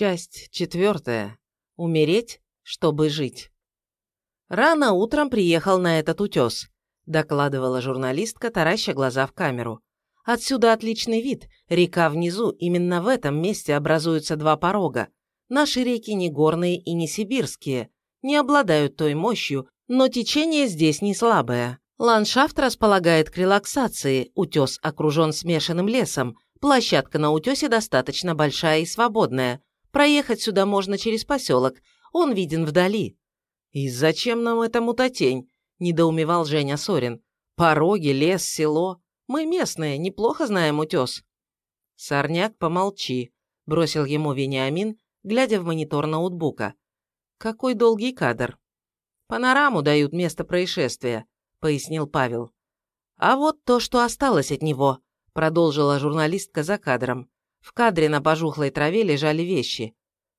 Часть четвертая. Умереть, чтобы жить. Рано утром приехал на этот утес, докладывала журналистка, тараща глаза в камеру. Отсюда отличный вид. Река внизу, именно в этом месте образуются два порога. Наши реки не горные и не сибирские, не обладают той мощью, но течение здесь не слабое. Ландшафт располагает к релаксации, утес окружен смешанным лесом, площадка на утесе достаточно большая и свободная. Проехать сюда можно через поселок, он виден вдали. «И зачем нам эта мутатень?» – недоумевал Женя Сорин. «Пороги, лес, село. Мы местные, неплохо знаем утес». «Сорняк, помолчи», – бросил ему Вениамин, глядя в монитор ноутбука. «Какой долгий кадр». «Панораму дают место происшествия», – пояснил Павел. «А вот то, что осталось от него», – продолжила журналистка за кадром. В кадре на пожухлой траве лежали вещи.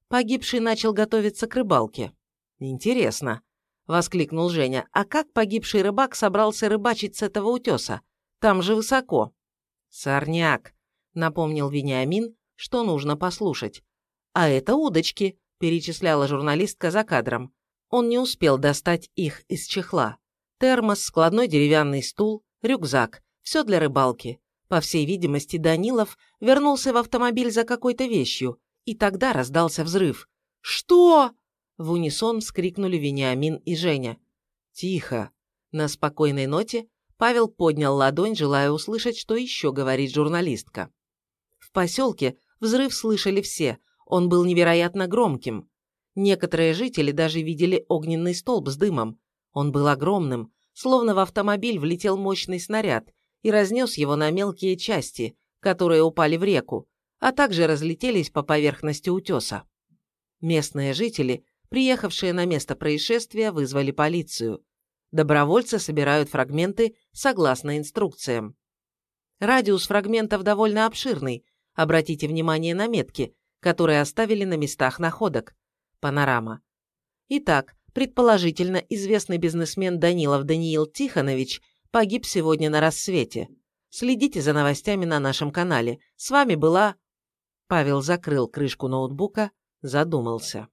Погибший начал готовиться к рыбалке. «Интересно», – воскликнул Женя, – «а как погибший рыбак собрался рыбачить с этого утеса? Там же высоко». «Сорняк», – напомнил Вениамин, что нужно послушать. «А это удочки», – перечисляла журналистка за кадром. Он не успел достать их из чехла. Термос, складной деревянный стул, рюкзак. Все для рыбалки. По всей видимости, Данилов вернулся в автомобиль за какой-то вещью, и тогда раздался взрыв. «Что?» – в унисон вскрикнули Вениамин и Женя. «Тихо!» На спокойной ноте Павел поднял ладонь, желая услышать, что еще говорит журналистка. В поселке взрыв слышали все, он был невероятно громким. Некоторые жители даже видели огненный столб с дымом. Он был огромным, словно в автомобиль влетел мощный снаряд и разнес его на мелкие части, которые упали в реку, а также разлетелись по поверхности утеса. Местные жители, приехавшие на место происшествия, вызвали полицию. Добровольцы собирают фрагменты согласно инструкциям. Радиус фрагментов довольно обширный, обратите внимание на метки, которые оставили на местах находок. Панорама. Итак, Предположительно, известный бизнесмен Данилов Даниил Тихонович погиб сегодня на рассвете. Следите за новостями на нашем канале. С вами была...» Павел закрыл крышку ноутбука, задумался.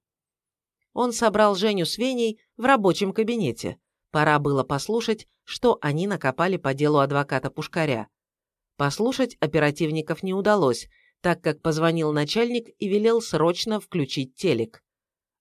Он собрал Женю с Веней в рабочем кабинете. Пора было послушать, что они накопали по делу адвоката Пушкаря. Послушать оперативников не удалось, так как позвонил начальник и велел срочно включить телек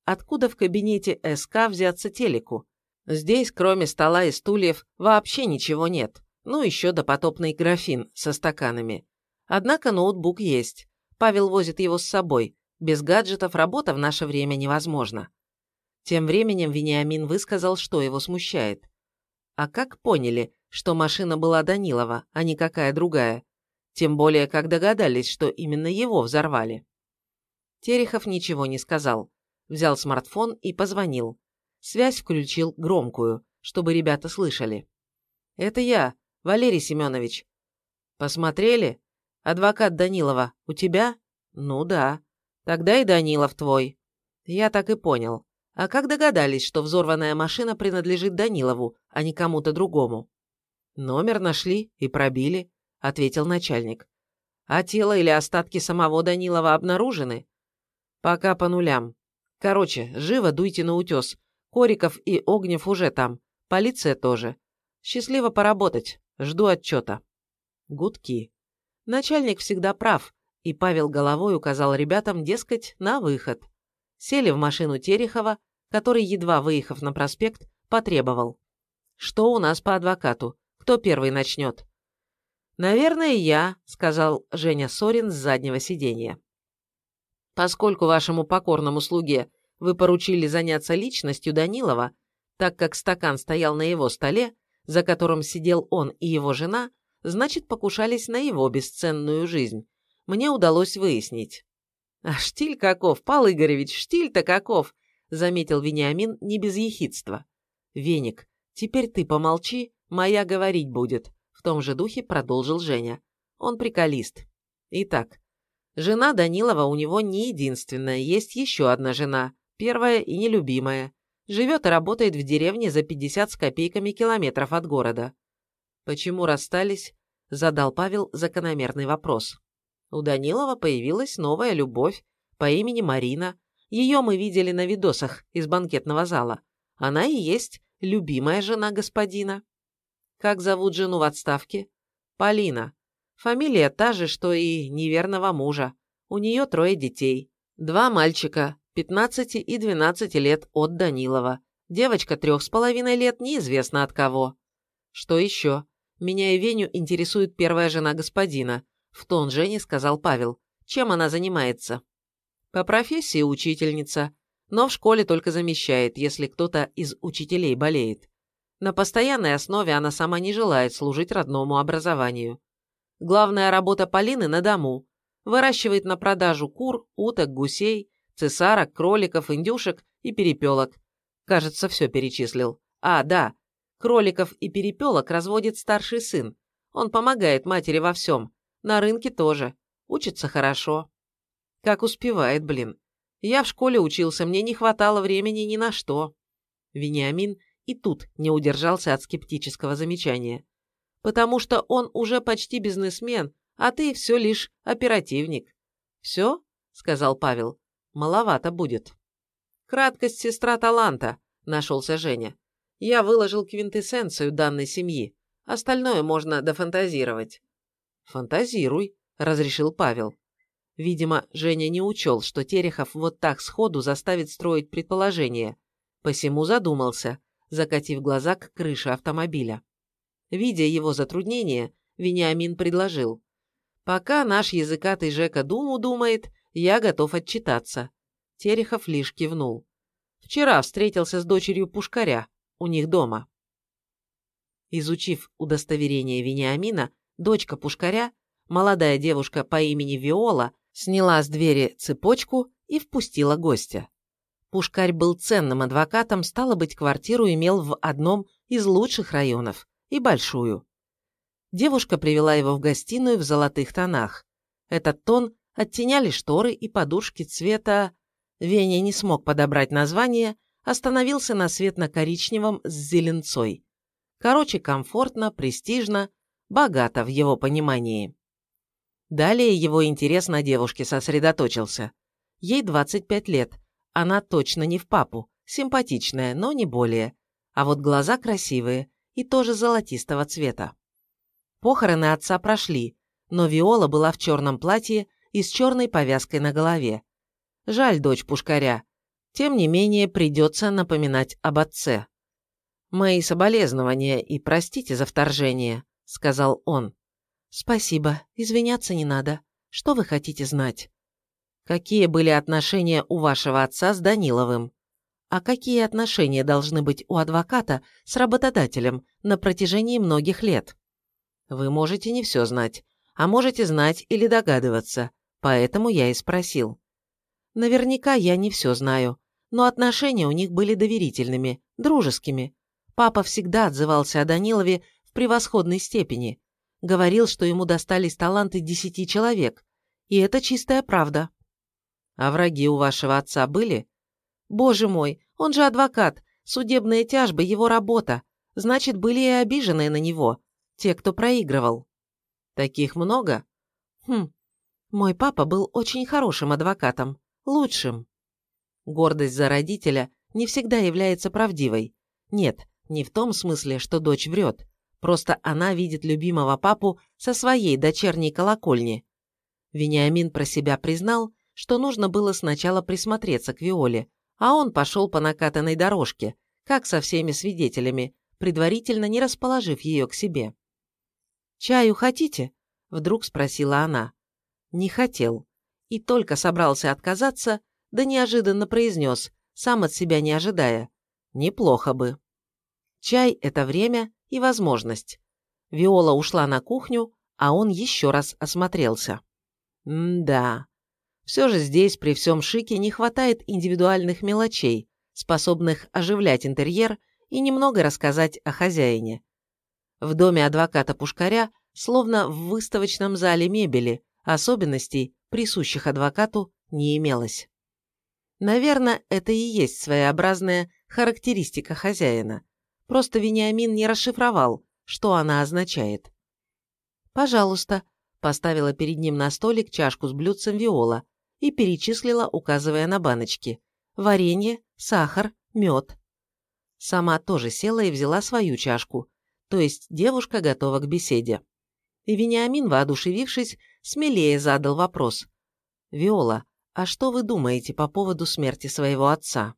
откуда в кабинете СК взяться телеку. Здесь, кроме стола и стульев, вообще ничего нет. Ну, еще допотопный графин со стаканами. Однако ноутбук есть. Павел возит его с собой. Без гаджетов работа в наше время невозможна. Тем временем Вениамин высказал, что его смущает. А как поняли, что машина была Данилова, а не какая другая? Тем более, как догадались, что именно его взорвали. Терехов ничего не сказал взял смартфон и позвонил. Связь включил громкую, чтобы ребята слышали. «Это я, Валерий Семенович». «Посмотрели? Адвокат Данилова у тебя?» «Ну да. Тогда и Данилов твой». «Я так и понял. А как догадались, что взорванная машина принадлежит Данилову, а не кому-то другому?» «Номер нашли и пробили», — ответил начальник. «А тело или остатки самого Данилова обнаружены?» «Пока по нулям. Короче, живо дуйте на утес. Кориков и Огнев уже там. Полиция тоже. Счастливо поработать. Жду отчета. Гудки. Начальник всегда прав, и Павел головой указал ребятам, дескать, на выход. Сели в машину Терехова, который, едва выехав на проспект, потребовал. «Что у нас по адвокату? Кто первый начнет?» «Наверное, я», — сказал Женя Сорин с заднего сиденья. Поскольку вашему покорному слуге вы поручили заняться личностью Данилова, так как стакан стоял на его столе, за которым сидел он и его жена, значит, покушались на его бесценную жизнь. Мне удалось выяснить. «А штиль каков, Пал Игоревич, штиль-то каков!» — заметил Вениамин не без ехидства. «Веник, теперь ты помолчи, моя говорить будет», — в том же духе продолжил Женя. Он приколист. Итак, Жена Данилова у него не единственная, есть еще одна жена, первая и нелюбимая. Живет и работает в деревне за 50 с копейками километров от города. «Почему расстались?» – задал Павел закономерный вопрос. У Данилова появилась новая любовь, по имени Марина. Ее мы видели на видосах из банкетного зала. Она и есть любимая жена господина. Как зовут жену в отставке? Полина. Фамилия та же, что и неверного мужа. У нее трое детей. Два мальчика, 15 и 12 лет от Данилова. Девочка трех с половиной лет, неизвестно от кого. Что еще? Меня и Веню интересует первая жена господина. В тон Жене сказал Павел. Чем она занимается? По профессии учительница, но в школе только замещает, если кто-то из учителей болеет. На постоянной основе она сама не желает служить родному образованию. Главная работа Полины на дому. Выращивает на продажу кур, уток, гусей, цесарок, кроликов, индюшек и перепелок. Кажется, все перечислил. А, да, кроликов и перепелок разводит старший сын. Он помогает матери во всем. На рынке тоже. Учится хорошо. Как успевает, блин. Я в школе учился, мне не хватало времени ни на что. Вениамин и тут не удержался от скептического замечания потому что он уже почти бизнесмен, а ты все лишь оперативник». «Все?» — сказал Павел. «Маловато будет». «Краткость сестра таланта», — нашелся Женя. «Я выложил квинтэссенцию данной семьи. Остальное можно дофантазировать». «Фантазируй», — разрешил Павел. Видимо, Женя не учел, что Терехов вот так сходу заставит строить предположение. Посему задумался, закатив глаза к крыше автомобиля. Видя его затруднение, Вениамин предложил. «Пока наш языкатый Жека Думу думает, я готов отчитаться». Терехов лишь кивнул. «Вчера встретился с дочерью Пушкаря, у них дома». Изучив удостоверение Вениамина, дочка Пушкаря, молодая девушка по имени Виола, сняла с двери цепочку и впустила гостя. Пушкарь был ценным адвокатом, стало быть, квартиру имел в одном из лучших районов и большую. Девушка привела его в гостиную в золотых тонах. Этот тон оттеняли шторы и подушки цвета... Веня не смог подобрать название, остановился на светло-коричневом с зеленцой. Короче, комфортно, престижно, богато в его понимании. Далее его интерес на девушке сосредоточился. Ей 25 лет, она точно не в папу, симпатичная, но не более. А вот глаза красивые, и тоже золотистого цвета. Похороны отца прошли, но Виола была в черном платье и с черной повязкой на голове. Жаль дочь пушкаря. Тем не менее, придется напоминать об отце. «Мои соболезнования и простите за вторжение», — сказал он. «Спасибо, извиняться не надо. Что вы хотите знать?» «Какие были отношения у вашего отца с Даниловым?» А какие отношения должны быть у адвоката с работодателем на протяжении многих лет? Вы можете не все знать, а можете знать или догадываться, поэтому я и спросил. Наверняка я не все знаю, но отношения у них были доверительными, дружескими. Папа всегда отзывался о Данилове в превосходной степени. Говорил, что ему достались таланты десяти человек. И это чистая правда. А враги у вашего отца были? Боже мой, он же адвокат, судебные тяжбы – его работа. Значит, были и обиженные на него, те, кто проигрывал. Таких много? Хм, мой папа был очень хорошим адвокатом, лучшим. Гордость за родителя не всегда является правдивой. Нет, не в том смысле, что дочь врет. Просто она видит любимого папу со своей дочерней колокольни. Вениамин про себя признал, что нужно было сначала присмотреться к Виоле, а он пошел по накатанной дорожке, как со всеми свидетелями, предварительно не расположив ее к себе. «Чаю хотите?» – вдруг спросила она. Не хотел. И только собрался отказаться, да неожиданно произнес, сам от себя не ожидая. Неплохо бы. Чай – это время и возможность. Виола ушла на кухню, а он еще раз осмотрелся. М-да, все же здесь, при всем шике, не хватает индивидуальных мелочей, способных оживлять интерьер и немного рассказать о хозяине. В доме адвоката Пушкаря, словно в выставочном зале мебели, особенностей, присущих адвокату, не имелось. Наверное, это и есть своеобразная характеристика хозяина. Просто Вениамин не расшифровал, что она означает. «Пожалуйста», – поставила перед ним на столик чашку с блюдцем Виола, и перечислила, указывая на баночки. Варенье, сахар, мед. Сама тоже села и взяла свою чашку, то есть девушка готова к беседе. И Вениамин, воодушевившись, смелее задал вопрос. «Виола, а что вы думаете по поводу смерти своего отца?»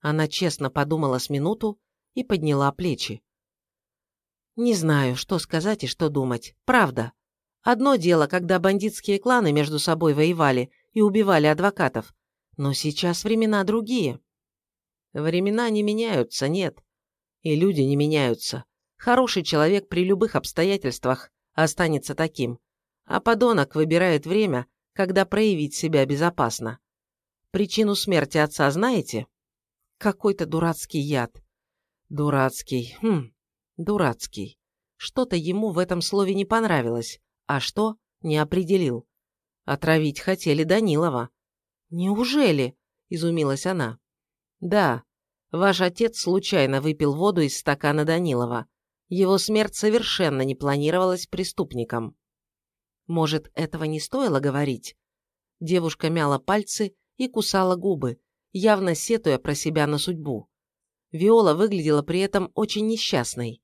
Она честно подумала с минуту и подняла плечи. «Не знаю, что сказать и что думать. Правда. Одно дело, когда бандитские кланы между собой воевали и убивали адвокатов, но сейчас времена другие. Времена не меняются, нет. И люди не меняются. Хороший человек при любых обстоятельствах останется таким. А подонок выбирает время, когда проявить себя безопасно. Причину смерти отца знаете? Какой-то дурацкий яд. Дурацкий. Хм, дурацкий. Что-то ему в этом слове не понравилось, а что – не определил. Отравить хотели Данилова. «Неужели?» – изумилась она. «Да. Ваш отец случайно выпил воду из стакана Данилова. Его смерть совершенно не планировалась преступником». «Может, этого не стоило говорить?» Девушка мяла пальцы и кусала губы, явно сетуя про себя на судьбу. Виола выглядела при этом очень несчастной.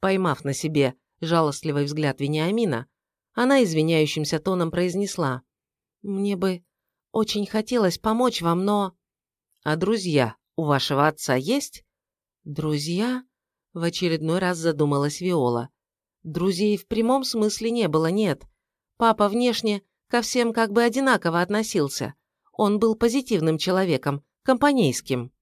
Поймав на себе жалостливый взгляд Вениамина, она извиняющимся тоном произнесла. «Мне бы очень хотелось помочь вам, но...» «А друзья у вашего отца есть?» «Друзья?» — в очередной раз задумалась Виола. «Друзей в прямом смысле не было, нет. Папа внешне ко всем как бы одинаково относился. Он был позитивным человеком, компанейским.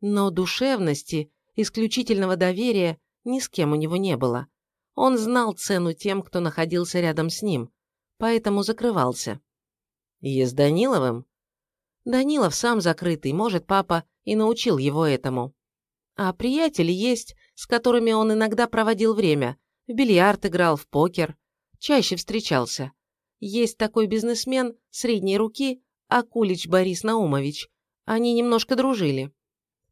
Но душевности, исключительного доверия ни с кем у него не было. Он знал цену тем, кто находился рядом с ним, поэтому закрывался. «И с Даниловым?» Данилов сам закрытый, может, папа и научил его этому. А приятели есть, с которыми он иногда проводил время. В бильярд играл, в покер. Чаще встречался. Есть такой бизнесмен средней руки, Акулич Борис Наумович. Они немножко дружили.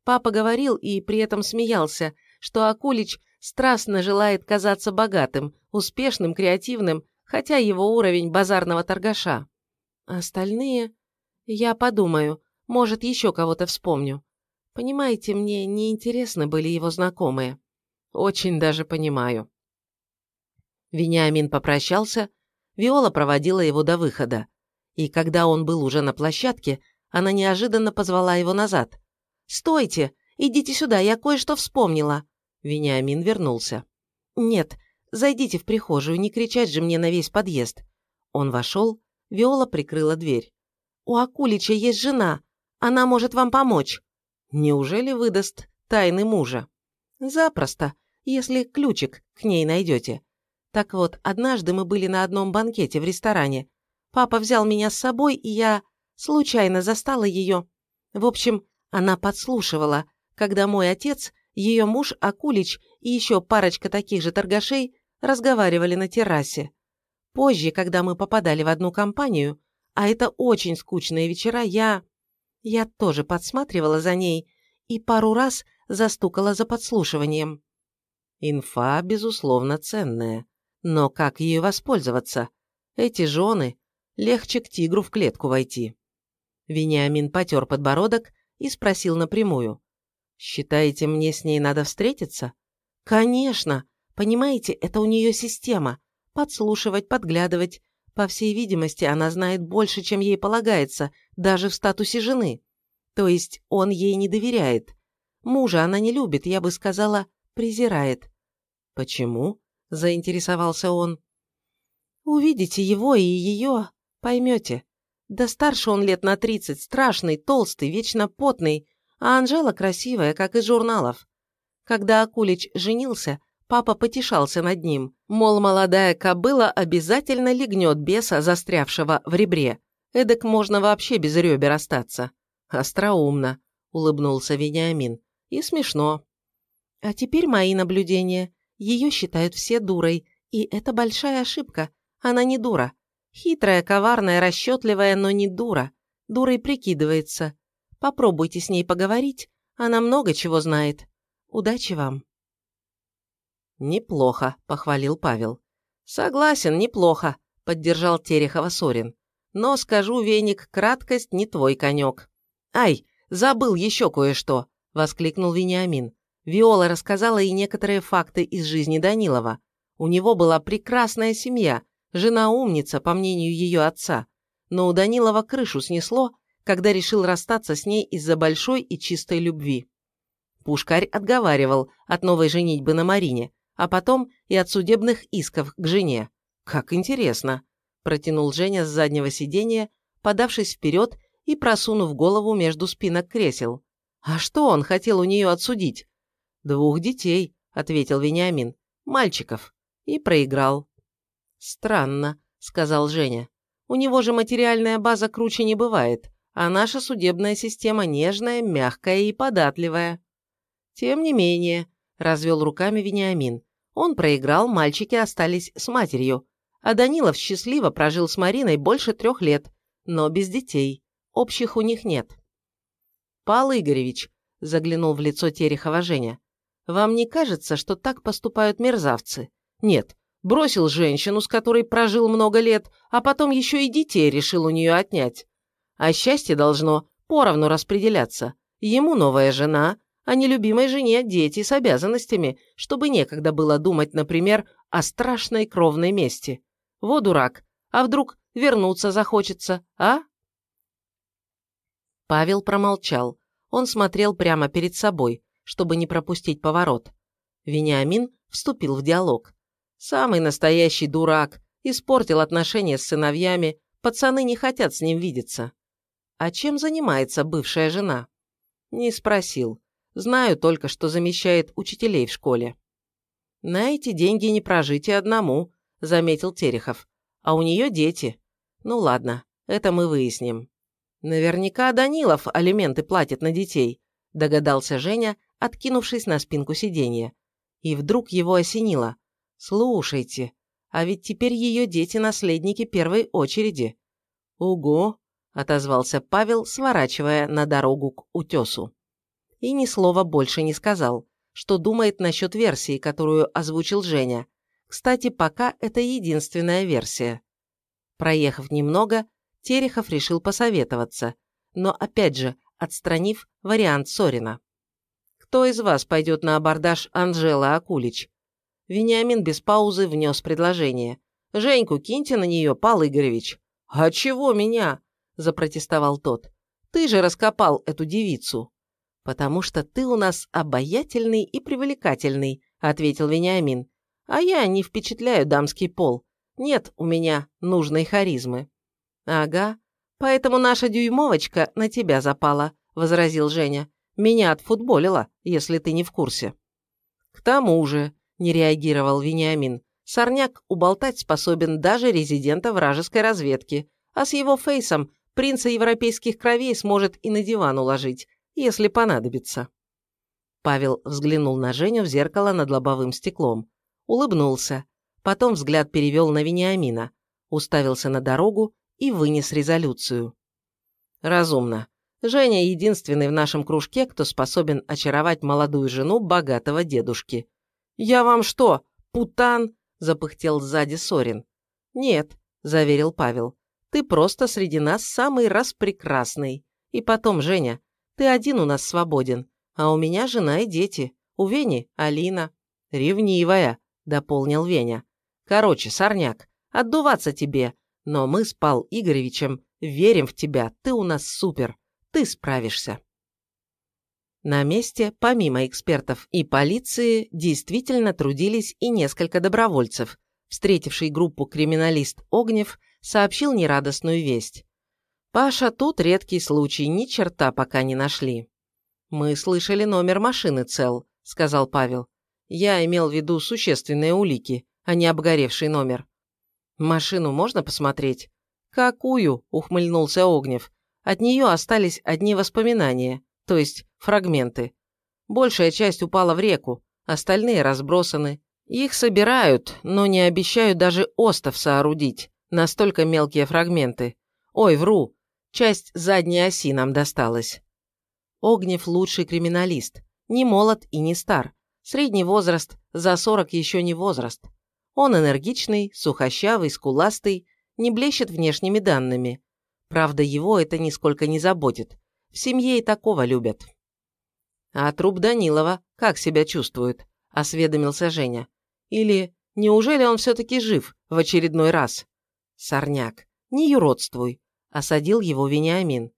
Папа говорил и при этом смеялся, что Акулич страстно желает казаться богатым, успешным, креативным, хотя его уровень базарного торгаша. Остальные... Я подумаю, может, еще кого-то вспомню. Понимаете, мне неинтересны были его знакомые. Очень даже понимаю. Вениамин попрощался, Виола проводила его до выхода. И когда он был уже на площадке, она неожиданно позвала его назад. «Стойте! Идите сюда, я кое-что вспомнила!» Вениамин вернулся. «Нет, зайдите в прихожую, не кричать же мне на весь подъезд». Он вошел, Виола прикрыла дверь. «У Акулича есть жена. Она может вам помочь». «Неужели выдаст тайны мужа?» «Запросто, если ключик к ней найдете. Так вот, однажды мы были на одном банкете в ресторане. Папа взял меня с собой, и я случайно застала ее. В общем, она подслушивала, когда мой отец, ее муж Акулич и еще парочка таких же торгашей разговаривали на террасе. Позже, когда мы попадали в одну компанию, а это очень скучные вечера, я... Я тоже подсматривала за ней и пару раз застукала за подслушиванием. Инфа, безусловно, ценная. Но как ею воспользоваться? Эти жены... Легче к тигру в клетку войти. Вениамин потер подбородок и спросил напрямую. «Считаете, мне с ней надо встретиться?» «Конечно! Понимаете, это у нее система подслушивать, подглядывать. По всей видимости, она знает больше, чем ей полагается, даже в статусе жены. То есть он ей не доверяет. Мужа она не любит, я бы сказала, презирает. «Почему?» – заинтересовался он. «Увидите его и ее, поймете. Да старше он лет на тридцать, страшный, толстый, вечно потный, а Анжела красивая, как из журналов. Когда Акулич женился, Папа потешался над ним, мол, молодая кобыла обязательно легнет беса, застрявшего в ребре. Эдак можно вообще без ребер остаться. Остроумно, улыбнулся Вениамин. И смешно. А теперь мои наблюдения. Ее считают все дурой, и это большая ошибка. Она не дура. Хитрая, коварная, расчетливая, но не дура. Дурой прикидывается. Попробуйте с ней поговорить, она много чего знает. Удачи вам. «Неплохо», – похвалил Павел. «Согласен, неплохо», – поддержал Терехова Сорин. Но, скажу, Веник, краткость не твой конек. Ай, забыл еще кое-что, воскликнул Вениамин. Виола рассказала и некоторые факты из жизни Данилова. У него была прекрасная семья, жена умница, по мнению ее отца. Но у Данилова крышу снесло, когда решил расстаться с ней из-за большой и чистой любви. Пушкарь отговаривал от новой женитьбы на Марине, а потом и от судебных исков к жене. «Как интересно!» – протянул Женя с заднего сиденья, подавшись вперед и просунув голову между спинок кресел. «А что он хотел у нее отсудить?» «Двух детей», – ответил Вениамин. «Мальчиков». И проиграл. «Странно», – сказал Женя. «У него же материальная база круче не бывает а наша судебная система нежная, мягкая и податливая. Тем не менее, развел руками Вениамин. Он проиграл, мальчики остались с матерью, а Данилов счастливо прожил с Мариной больше трех лет, но без детей. Общих у них нет. Пал Игоревич, заглянул в лицо Терехова Женя, вам не кажется, что так поступают мерзавцы? Нет, бросил женщину, с которой прожил много лет, а потом еще и детей решил у нее отнять. А счастье должно поровну распределяться. Ему новая жена, а не любимой жене дети с обязанностями, чтобы некогда было думать, например, о страшной кровной мести. Во дурак, а вдруг вернуться захочется, а? Павел промолчал. Он смотрел прямо перед собой, чтобы не пропустить поворот. Вениамин вступил в диалог. Самый настоящий дурак, испортил отношения с сыновьями, пацаны не хотят с ним видеться. А чем занимается бывшая жена? Не спросил. Знаю только, что замещает учителей в школе. На эти деньги не прожить и одному, заметил Терехов. А у нее дети. Ну ладно, это мы выясним. Наверняка Данилов алименты платит на детей, догадался Женя, откинувшись на спинку сиденья. И вдруг его осенило. Слушайте, а ведь теперь ее дети наследники первой очереди. Угу, отозвался Павел, сворачивая на дорогу к утесу. И ни слова больше не сказал, что думает насчет версии, которую озвучил Женя. Кстати, пока это единственная версия. Проехав немного, Терехов решил посоветоваться, но опять же, отстранив вариант Сорина. «Кто из вас пойдет на абордаж Анжела Акулич?» Вениамин без паузы внес предложение. «Женьку киньте на нее, Пал Игоревич». «А чего меня?» – запротестовал тот. «Ты же раскопал эту девицу». «Потому что ты у нас обаятельный и привлекательный», – ответил Вениамин. «А я не впечатляю дамский пол. Нет у меня нужной харизмы». «Ага, поэтому наша дюймовочка на тебя запала», – возразил Женя. «Меня отфутболила, если ты не в курсе». «К тому же», – не реагировал Вениамин, «сорняк уболтать способен даже резидента вражеской разведки, а с его фейсом принца европейских кровей сможет и на диван уложить, если понадобится. Павел взглянул на Женю в зеркало над лобовым стеклом, улыбнулся, потом взгляд перевел на Вениамина, уставился на дорогу и вынес резолюцию. Разумно. Женя единственный в нашем кружке, кто способен очаровать молодую жену богатого дедушки. «Я вам что, путан?» – запыхтел сзади Сорин. «Нет», – заверил Павел. Ты просто среди нас самый раз прекрасный. И потом, Женя, ты один у нас свободен, а у меня жена и дети. У Вени Алина. Ревнивая, дополнил Веня. Короче, сорняк, отдуваться тебе. Но мы с Пал Игоревичем верим в тебя, ты у нас супер. Ты справишься. На месте, помимо экспертов и полиции, действительно трудились и несколько добровольцев. Встретивший группу криминалист Огнев сообщил нерадостную весть. «Паша, тут редкий случай, ни черта пока не нашли». «Мы слышали номер машины цел», — сказал Павел. «Я имел в виду существенные улики, а не обгоревший номер». «Машину можно посмотреть?» «Какую?» — ухмыльнулся Огнев. «От нее остались одни воспоминания, то есть фрагменты. Большая часть упала в реку, остальные разбросаны. Их собирают, но не обещают даже остов соорудить. Настолько мелкие фрагменты. Ой, вру. Часть задней оси нам досталась. Огнев лучший криминалист. Не молод и не стар. Средний возраст, за 40 еще не возраст. Он энергичный, сухощавый, скуластый, не блещет внешними данными. Правда, его это нисколько не заботит. В семье и такого любят. «А труп Данилова как себя чувствует?» – осведомился Женя. «Или неужели он все-таки жив в очередной раз?» «Сорняк, не юродствуй», – осадил его Вениамин.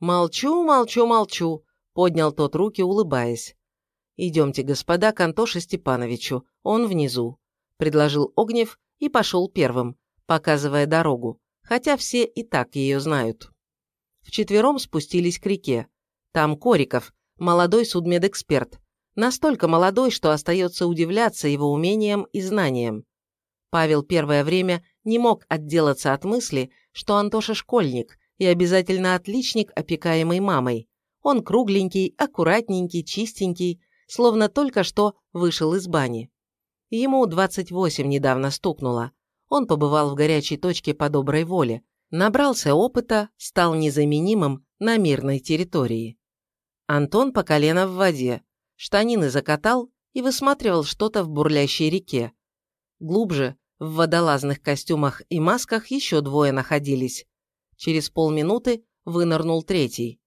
«Молчу, молчу, молчу», – поднял тот руки, улыбаясь. «Идемте, господа, к Антоше Степановичу, он внизу», – предложил Огнев и пошел первым, показывая дорогу, хотя все и так ее знают. Вчетвером спустились к реке. Там Кориков, молодой судмедэксперт, настолько молодой, что остается удивляться его умениям и знаниям. Павел первое время не мог отделаться от мысли, что Антоша школьник и обязательно отличник, опекаемый мамой. Он кругленький, аккуратненький, чистенький, словно только что вышел из бани. Ему 28 недавно стукнуло. Он побывал в горячей точке по доброй воле, набрался опыта, стал незаменимым на мирной территории. Антон по колено в воде, штанины закатал и высматривал что-то в бурлящей реке. Глубже, в водолазных костюмах и масках еще двое находились. Через полминуты вынырнул третий.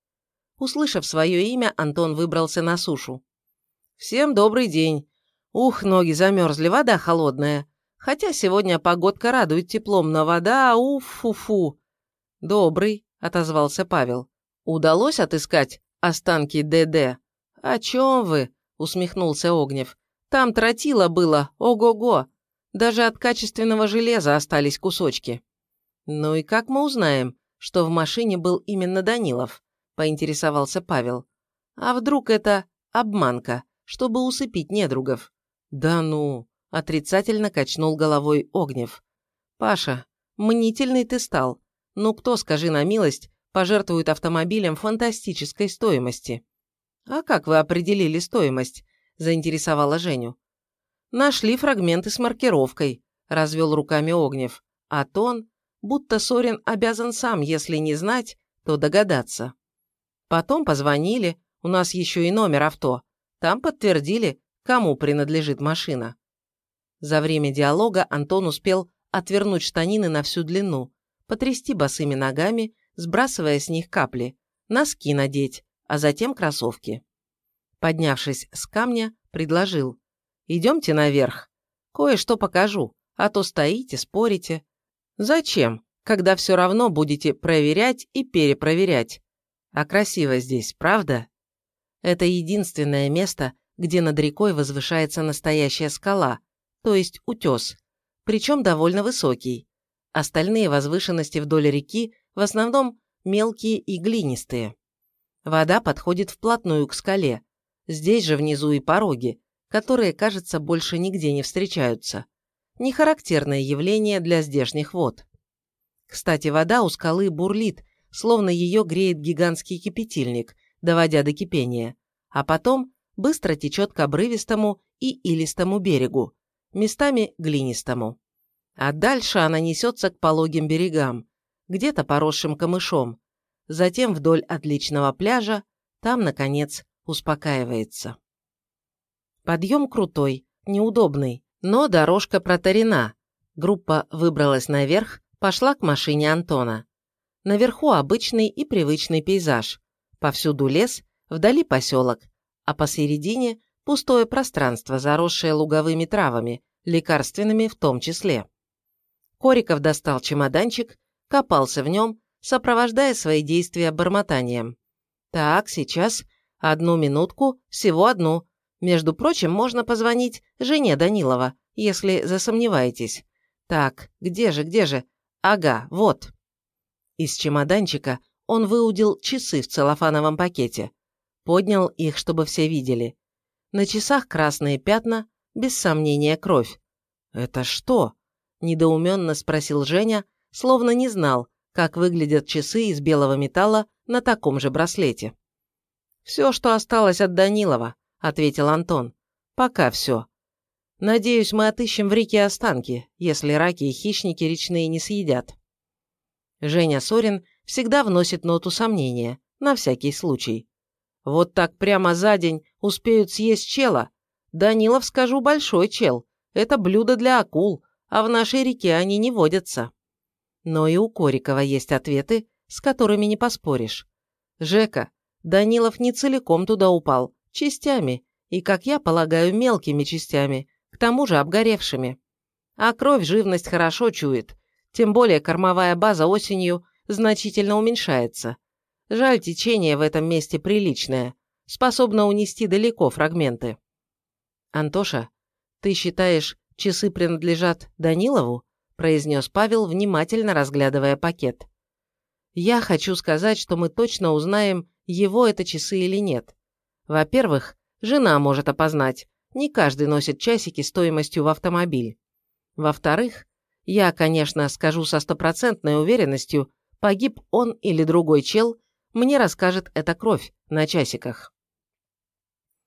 Услышав свое имя, Антон выбрался на сушу. «Всем добрый день. Ух, ноги замерзли, вода холодная. Хотя сегодня погодка радует теплом, но вода, уф-фу-фу». «Добрый», — отозвался Павел. «Удалось отыскать останки ДД?» «О чем вы?» — усмехнулся Огнев. «Там тротила было, ого-го. Даже от качественного железа остались кусочки». «Ну и как мы узнаем, что в машине был именно Данилов?» — поинтересовался Павел. «А вдруг это обманка, чтобы усыпить недругов?» «Да ну!» – отрицательно качнул головой Огнев. «Паша, мнительный ты стал. Ну кто, скажи на милость, пожертвует автомобилем фантастической стоимости?» «А как вы определили стоимость?» – заинтересовала Женю. «Нашли фрагменты с маркировкой», – развел руками Огнев. «А тон, будто Сорин обязан сам, если не знать, то догадаться. Потом позвонили, у нас еще и номер авто. Там подтвердили, кому принадлежит машина. За время диалога Антон успел отвернуть штанины на всю длину, потрясти босыми ногами, сбрасывая с них капли, носки надеть, а затем кроссовки. Поднявшись с камня, предложил. «Идемте наверх. Кое-что покажу, а то стоите, спорите. Зачем, когда все равно будете проверять и перепроверять? А красиво здесь, правда?» Это единственное место, где над рекой возвышается настоящая скала, то есть утес, причем довольно высокий. Остальные возвышенности вдоль реки в основном мелкие и глинистые. Вода подходит вплотную к скале. Здесь же внизу и пороги, которые, кажется, больше нигде не встречаются. Нехарактерное явление для здешних вод. Кстати, вода у скалы бурлит, словно ее греет гигантский кипятильник, доводя до кипения, а потом быстро течет к обрывистому и илистому берегу, местами глинистому. А дальше она несется к пологим берегам, где-то поросшим камышом, затем вдоль отличного пляжа, там, наконец, успокаивается. Подъем крутой, неудобный, но дорожка протарена. Группа выбралась наверх, пошла к машине Антона. Наверху обычный и привычный пейзаж. Повсюду лес, вдали поселок, а посередине пустое пространство, заросшее луговыми травами, лекарственными в том числе. Кориков достал чемоданчик, копался в нем, сопровождая свои действия бормотанием. «Так, сейчас, одну минутку, всего одну. Между прочим, можно позвонить жене Данилова, если засомневаетесь. Так, где же, где же? Ага, вот». Из чемоданчика он выудил часы в целлофановом пакете. Поднял их, чтобы все видели. На часах красные пятна, без сомнения кровь. «Это что?» – недоуменно спросил Женя, словно не знал, как выглядят часы из белого металла на таком же браслете. «Все, что осталось от Данилова», – ответил Антон. «Пока все. Надеюсь, мы отыщем в реке останки, если раки и хищники речные не съедят». Женя Сорин всегда вносит ноту сомнения, на всякий случай. Вот так прямо за день успеют съесть чела? Данилов, скажу, большой чел. Это блюдо для акул, а в нашей реке они не водятся. Но и у Корикова есть ответы, с которыми не поспоришь. Жека, Данилов не целиком туда упал, частями, и, как я полагаю, мелкими частями, к тому же обгоревшими. А кровь живность хорошо чует, тем более кормовая база осенью значительно уменьшается. Жаль, течение в этом месте приличное, способно унести далеко фрагменты. Антоша, ты считаешь, часы принадлежат Данилову? произнес Павел, внимательно разглядывая пакет. Я хочу сказать, что мы точно узнаем, его это часы или нет. Во-первых, жена может опознать. Не каждый носит часики стоимостью в автомобиль. Во-вторых, я, конечно, скажу со стопроцентной уверенностью, погиб он или другой чел, мне расскажет эта кровь на часиках.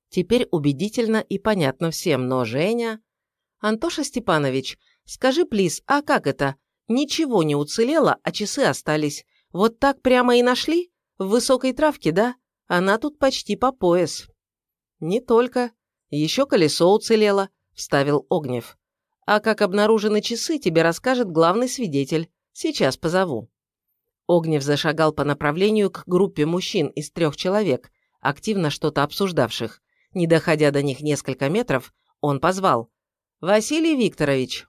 Теперь убедительно и понятно всем, но Женя... Антоша Степанович, скажи, плиз, а как это? Ничего не уцелело, а часы остались. Вот так прямо и нашли? В высокой травке, да? Она тут почти по пояс. Не только. Еще колесо уцелело, вставил Огнев. А как обнаружены часы, тебе расскажет главный свидетель. Сейчас позову. Огнев зашагал по направлению к группе мужчин из трех человек, активно что-то обсуждавших. Не доходя до них несколько метров, он позвал. «Василий Викторович!»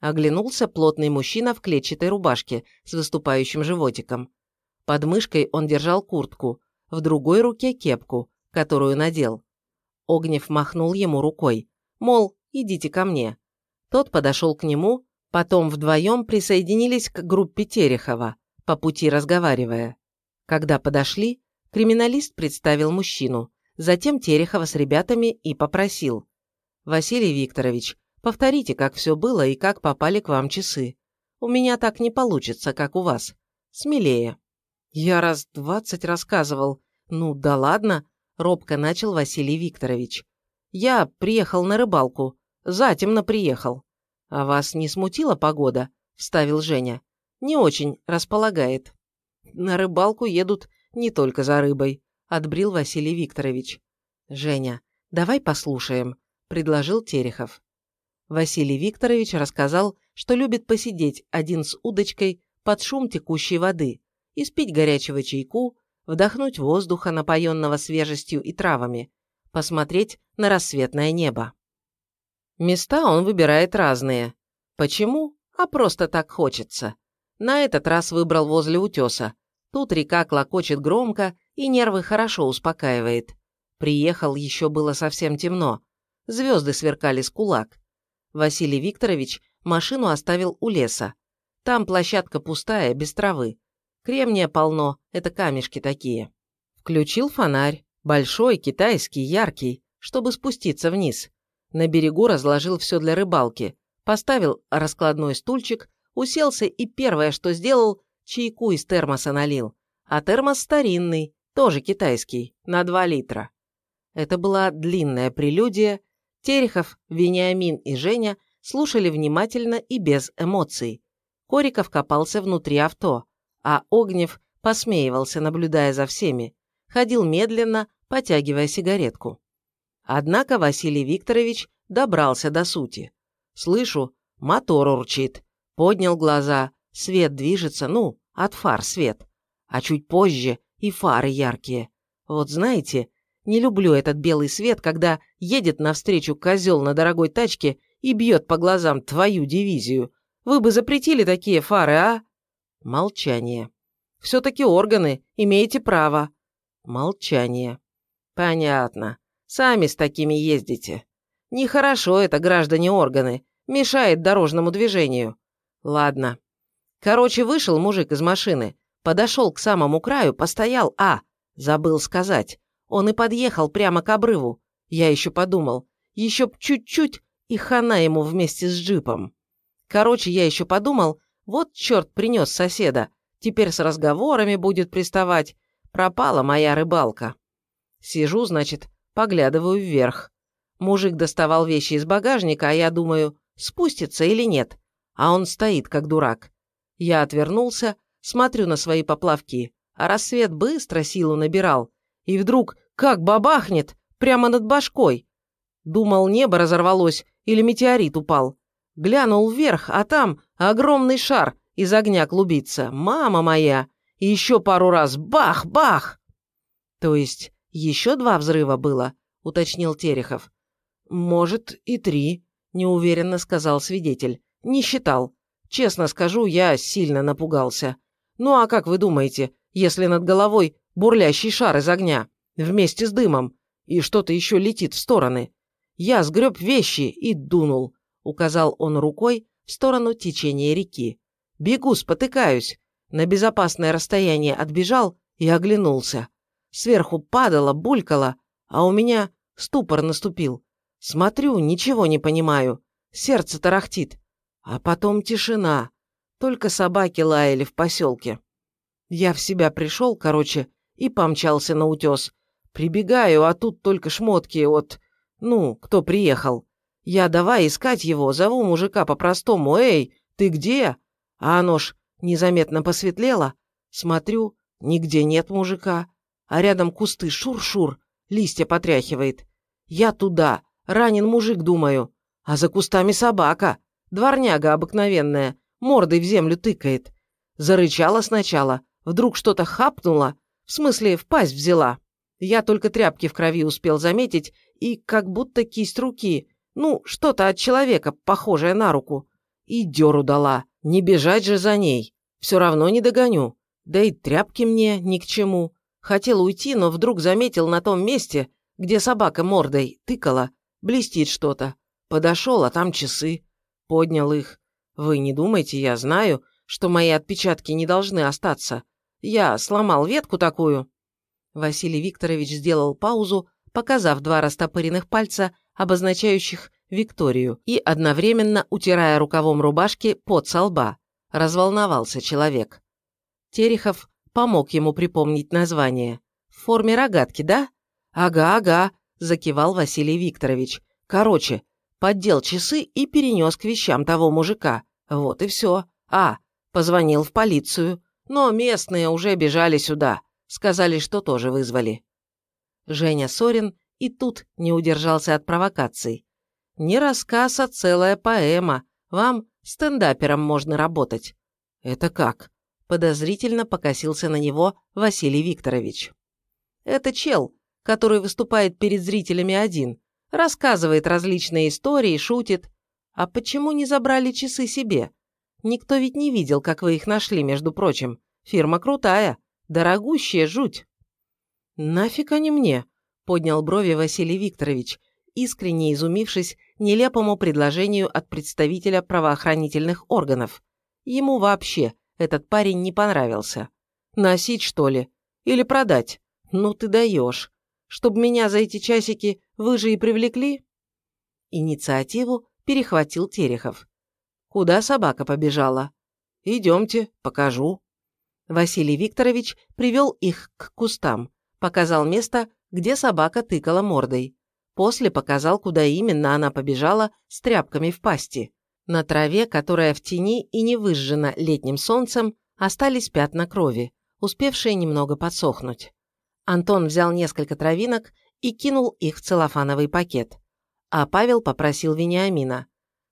Оглянулся плотный мужчина в клетчатой рубашке с выступающим животиком. Под мышкой он держал куртку, в другой руке кепку, которую надел. Огнев махнул ему рукой, мол, идите ко мне. Тот подошел к нему, потом вдвоем присоединились к группе Терехова, по пути разговаривая. Когда подошли, криминалист представил мужчину, затем Терехова с ребятами и попросил. «Василий Викторович, повторите, как все было и как попали к вам часы. У меня так не получится, как у вас. Смелее». «Я раз двадцать рассказывал. Ну да ладно», – робко начал Василий Викторович. «Я приехал на рыбалку. Затемно приехал». «А вас не смутила погода?» – вставил Женя. «Не очень располагает». «На рыбалку едут не только за рыбой», – отбрил Василий Викторович. «Женя, давай послушаем», – предложил Терехов. Василий Викторович рассказал, что любит посидеть один с удочкой под шум текущей воды, испить горячего чайку, вдохнуть воздуха, напоенного свежестью и травами, посмотреть на рассветное небо. Места он выбирает разные. Почему? А просто так хочется. На этот раз выбрал возле утеса. Тут река клокочет громко, и нервы хорошо успокаивает. Приехал, еще было совсем темно. Звезды сверкали с кулак. Василий Викторович машину оставил у леса. Там площадка пустая, без травы. Кремния полно, это камешки такие. Включил фонарь, большой, китайский, яркий, чтобы спуститься вниз. На берегу разложил все для рыбалки, поставил раскладной стульчик, уселся и первое, что сделал, чайку из термоса налил. А термос старинный, тоже китайский, на 2 литра. Это была длинная прелюдия. Терехов, Вениамин и Женя слушали внимательно и без эмоций. Кориков копался внутри авто, а Огнев посмеивался, наблюдая за всеми. Ходил медленно, потягивая сигаретку. Однако Василий Викторович добрался до сути. Слышу, мотор урчит. Поднял глаза, свет движется, ну, от фар свет. А чуть позже и фары яркие. Вот знаете, не люблю этот белый свет, когда едет навстречу козел на дорогой тачке и бьет по глазам твою дивизию. Вы бы запретили такие фары, а? Молчание. Все-таки органы, имеете право. Молчание. Понятно. Сами с такими ездите. Нехорошо это, граждане органы. Мешает дорожному движению. Ладно. Короче, вышел мужик из машины, подошел к самому краю, постоял, а, забыл сказать. Он и подъехал прямо к обрыву. Я еще подумал, еще чуть-чуть, и хана ему вместе с джипом. Короче, я еще подумал, вот черт принес соседа, теперь с разговорами будет приставать. Пропала моя рыбалка. Сижу, значит, Поглядываю вверх. Мужик доставал вещи из багажника, а я думаю, спустится или нет. А он стоит, как дурак. Я отвернулся, смотрю на свои поплавки, а рассвет быстро силу набирал. И вдруг, как бабахнет, прямо над башкой. Думал, небо разорвалось или метеорит упал. Глянул вверх, а там огромный шар из огня клубится. Мама моя! и еще пару раз бах-бах. То есть еще два взрыва было, уточнил Терехов. Может, и три, неуверенно сказал свидетель. Не считал. Честно скажу, я сильно напугался. Ну а как вы думаете, если над головой бурлящий шар из огня, вместе с дымом, и что-то еще летит в стороны? Я сгреб вещи и дунул, указал он рукой в сторону течения реки. Бегу, спотыкаюсь. На безопасное расстояние отбежал и оглянулся. Сверху падало, булькало, а у меня ступор наступил. Смотрю, ничего не понимаю. Сердце тарахтит. А потом тишина. Только собаки лаяли в поселке. Я в себя пришел, короче, и помчался на утес. Прибегаю, а тут только шмотки от... Ну, кто приехал. Я давай искать его, зову мужика по-простому. «Эй, ты где?» А оно ж незаметно посветлело. Смотрю, нигде нет мужика. А рядом кусты шур-шур, листья потряхивает. Я туда, ранен мужик, думаю. А за кустами собака, дворняга обыкновенная, мордой в землю тыкает. Зарычала сначала, вдруг что-то хапнуло, в смысле, в пасть взяла. Я только тряпки в крови успел заметить и как будто кисть руки, ну, что-то от человека, похожее на руку. И дёру дала. Не бежать же за ней. Все равно не догоню. Да и тряпки мне ни к чему. Хотел уйти, но вдруг заметил на том месте, где собака мордой тыкала, блестит что-то. Подошел, а там часы. Поднял их. Вы не думайте, я знаю, что мои отпечатки не должны остаться. Я сломал ветку такую. Василий Викторович сделал паузу, показав два растопыренных пальца, обозначающих Викторию, и одновременно утирая рукавом рубашки под со лба. Разволновался человек. Терехов помог ему припомнить название. «В форме рогатки, да?» «Ага, ага», – закивал Василий Викторович. «Короче, поддел часы и перенес к вещам того мужика. Вот и все. А, позвонил в полицию. Но местные уже бежали сюда. Сказали, что тоже вызвали». Женя Сорин и тут не удержался от провокаций. Не рассказ, а целая поэма. Вам стендапером можно работать». «Это как?» – подозрительно покосился на него Василий Викторович. «Это чел, который выступает перед зрителями один, рассказывает различные истории, шутит. А почему не забрали часы себе? Никто ведь не видел, как вы их нашли, между прочим. Фирма крутая, дорогущая жуть». «Нафиг они мне?» – поднял брови Василий Викторович, искренне изумившись нелепому предложению от представителя правоохранительных органов. Ему вообще этот парень не понравился. Носить, что ли? Или продать? Ну ты даешь. Чтоб меня за эти часики вы же и привлекли? Инициативу перехватил Терехов. Куда собака побежала? Идемте, покажу. Василий Викторович привел их к кустам, показал место, где собака тыкала мордой. После показал, куда именно она побежала с тряпками в пасти. На траве, которая в тени и не выжжена летним солнцем, остались пятна крови, успевшие немного подсохнуть. Антон взял несколько травинок и кинул их в целлофановый пакет. А Павел попросил Вениамина.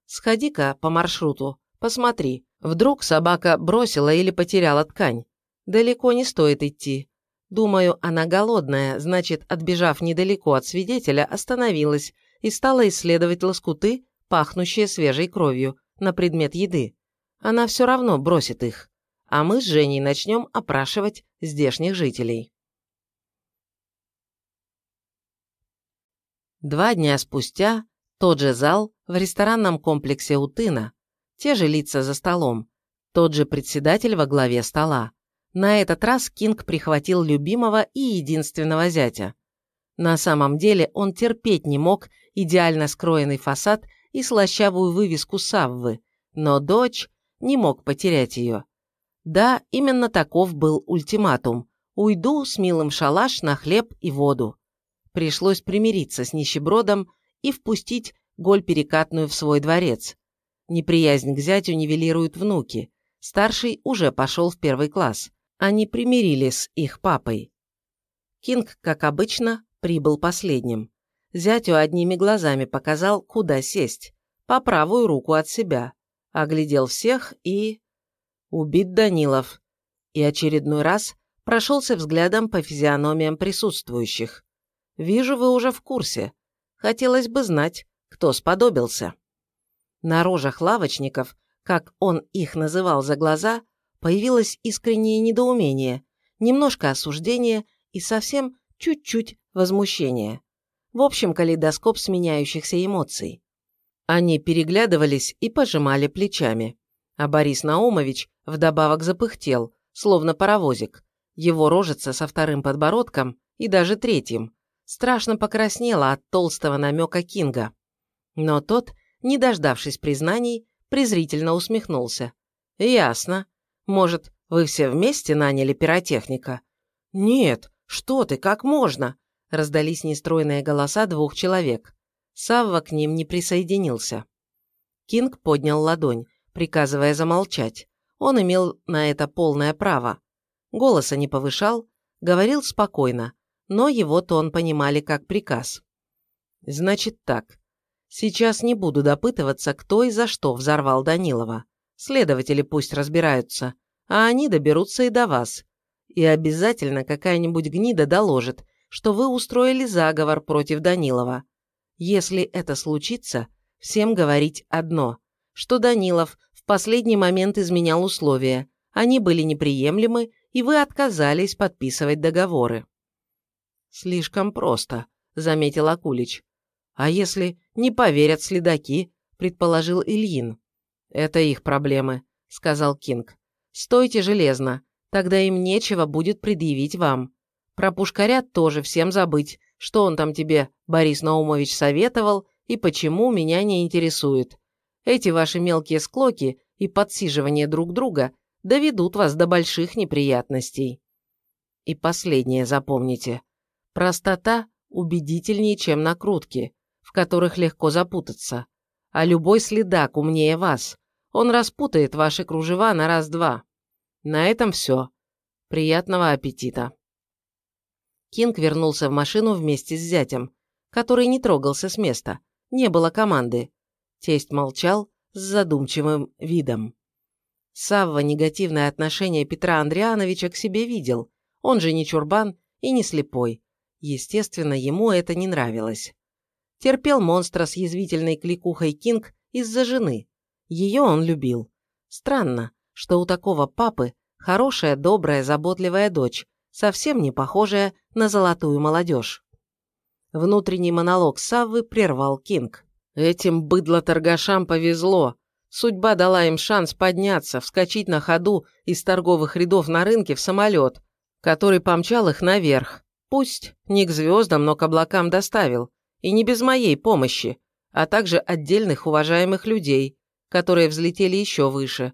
«Сходи-ка по маршруту, посмотри. Вдруг собака бросила или потеряла ткань. Далеко не стоит идти. Думаю, она голодная, значит, отбежав недалеко от свидетеля, остановилась и стала исследовать лоскуты, пахнущие свежей кровью, на предмет еды. Она все равно бросит их. А мы с Женей начнем опрашивать здешних жителей. Два дня спустя тот же зал в ресторанном комплексе Утына, те же лица за столом, тот же председатель во главе стола. На этот раз Кинг прихватил любимого и единственного зятя. На самом деле он терпеть не мог идеально скроенный фасад и слащавую вывеску Саввы, но дочь не мог потерять ее. Да, именно таков был ультиматум. Уйду с милым шалаш на хлеб и воду. Пришлось примириться с нищебродом и впустить голь перекатную в свой дворец. Неприязнь к зятю нивелируют внуки. Старший уже пошел в первый класс. Они примирились с их папой. Кинг, как обычно, прибыл последним. Зятю одними глазами показал, куда сесть. По правую руку от себя. Оглядел всех и... Убит Данилов. и очередной раз прошелся взглядом по физиономиям присутствующих. «Вижу, вы уже в курсе. Хотелось бы знать, кто сподобился». На рожах лавочников, как он их называл за глаза, появилось искреннее недоумение, немножко осуждения и совсем чуть-чуть возмущения. В общем, калейдоскоп сменяющихся эмоций. Они переглядывались и пожимали плечами. А Борис Наумович вдобавок запыхтел, словно паровозик. Его рожица со вторым подбородком и даже третьим страшно покраснела от толстого намека Кинга. Но тот, не дождавшись признаний, презрительно усмехнулся. «Ясно. Может, вы все вместе наняли пиротехника?» «Нет, что ты, как можно?» раздались нестройные голоса двух человек. Савва к ним не присоединился. Кинг поднял ладонь, приказывая замолчать. Он имел на это полное право. Голоса не повышал, говорил спокойно, но его тон понимали как приказ. «Значит так. Сейчас не буду допытываться, кто и за что взорвал Данилова. Следователи пусть разбираются, а они доберутся и до вас. И обязательно какая-нибудь гнида доложит, что вы устроили заговор против Данилова. Если это случится, всем говорить одно, что Данилов в последний момент изменял условия, они были неприемлемы, и вы отказались подписывать договоры. «Слишком просто», — заметил Акулич. «А если не поверят следаки?» — предположил Ильин. «Это их проблемы», — сказал Кинг. «Стойте железно, тогда им нечего будет предъявить вам. Про Пушкаря тоже всем забыть, что он там тебе, Борис Наумович, советовал и почему меня не интересует. Эти ваши мелкие склоки и подсиживание друг друга доведут вас до больших неприятностей. И последнее запомните. Простота убедительнее, чем накрутки, в которых легко запутаться. А любой следак умнее вас. Он распутает ваши кружева на раз-два. На этом все. Приятного аппетита. Кинг вернулся в машину вместе с зятем, который не трогался с места. Не было команды. Тесть молчал с задумчивым видом. Савва негативное отношение Петра Андриановича к себе видел. Он же не чурбан и не слепой. Естественно, ему это не нравилось. Терпел монстра с язвительной кликухой Кинг из-за жены. Ее он любил. Странно, что у такого папы хорошая, добрая, заботливая дочь, совсем не похожая на золотую молодежь. Внутренний монолог Саввы прервал Кинг. Этим быдло-торгашам повезло. Судьба дала им шанс подняться, вскочить на ходу из торговых рядов на рынке в самолет, который помчал их наверх. Пусть не к звездам, но к облакам доставил. И не без моей помощи, а также отдельных уважаемых людей, которые взлетели еще выше.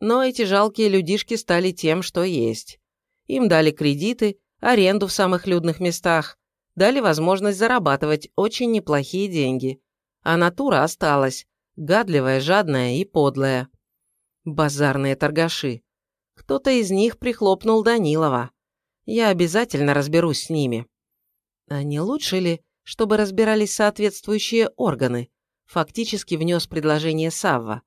Но эти жалкие людишки стали тем, что есть. Им дали кредиты, аренду в самых людных местах, дали возможность зарабатывать очень неплохие деньги. А натура осталась, гадливая, жадная и подлая. Базарные торгаши. Кто-то из них прихлопнул Данилова. Я обязательно разберусь с ними. А не лучше ли, чтобы разбирались соответствующие органы? Фактически внес предложение Савва.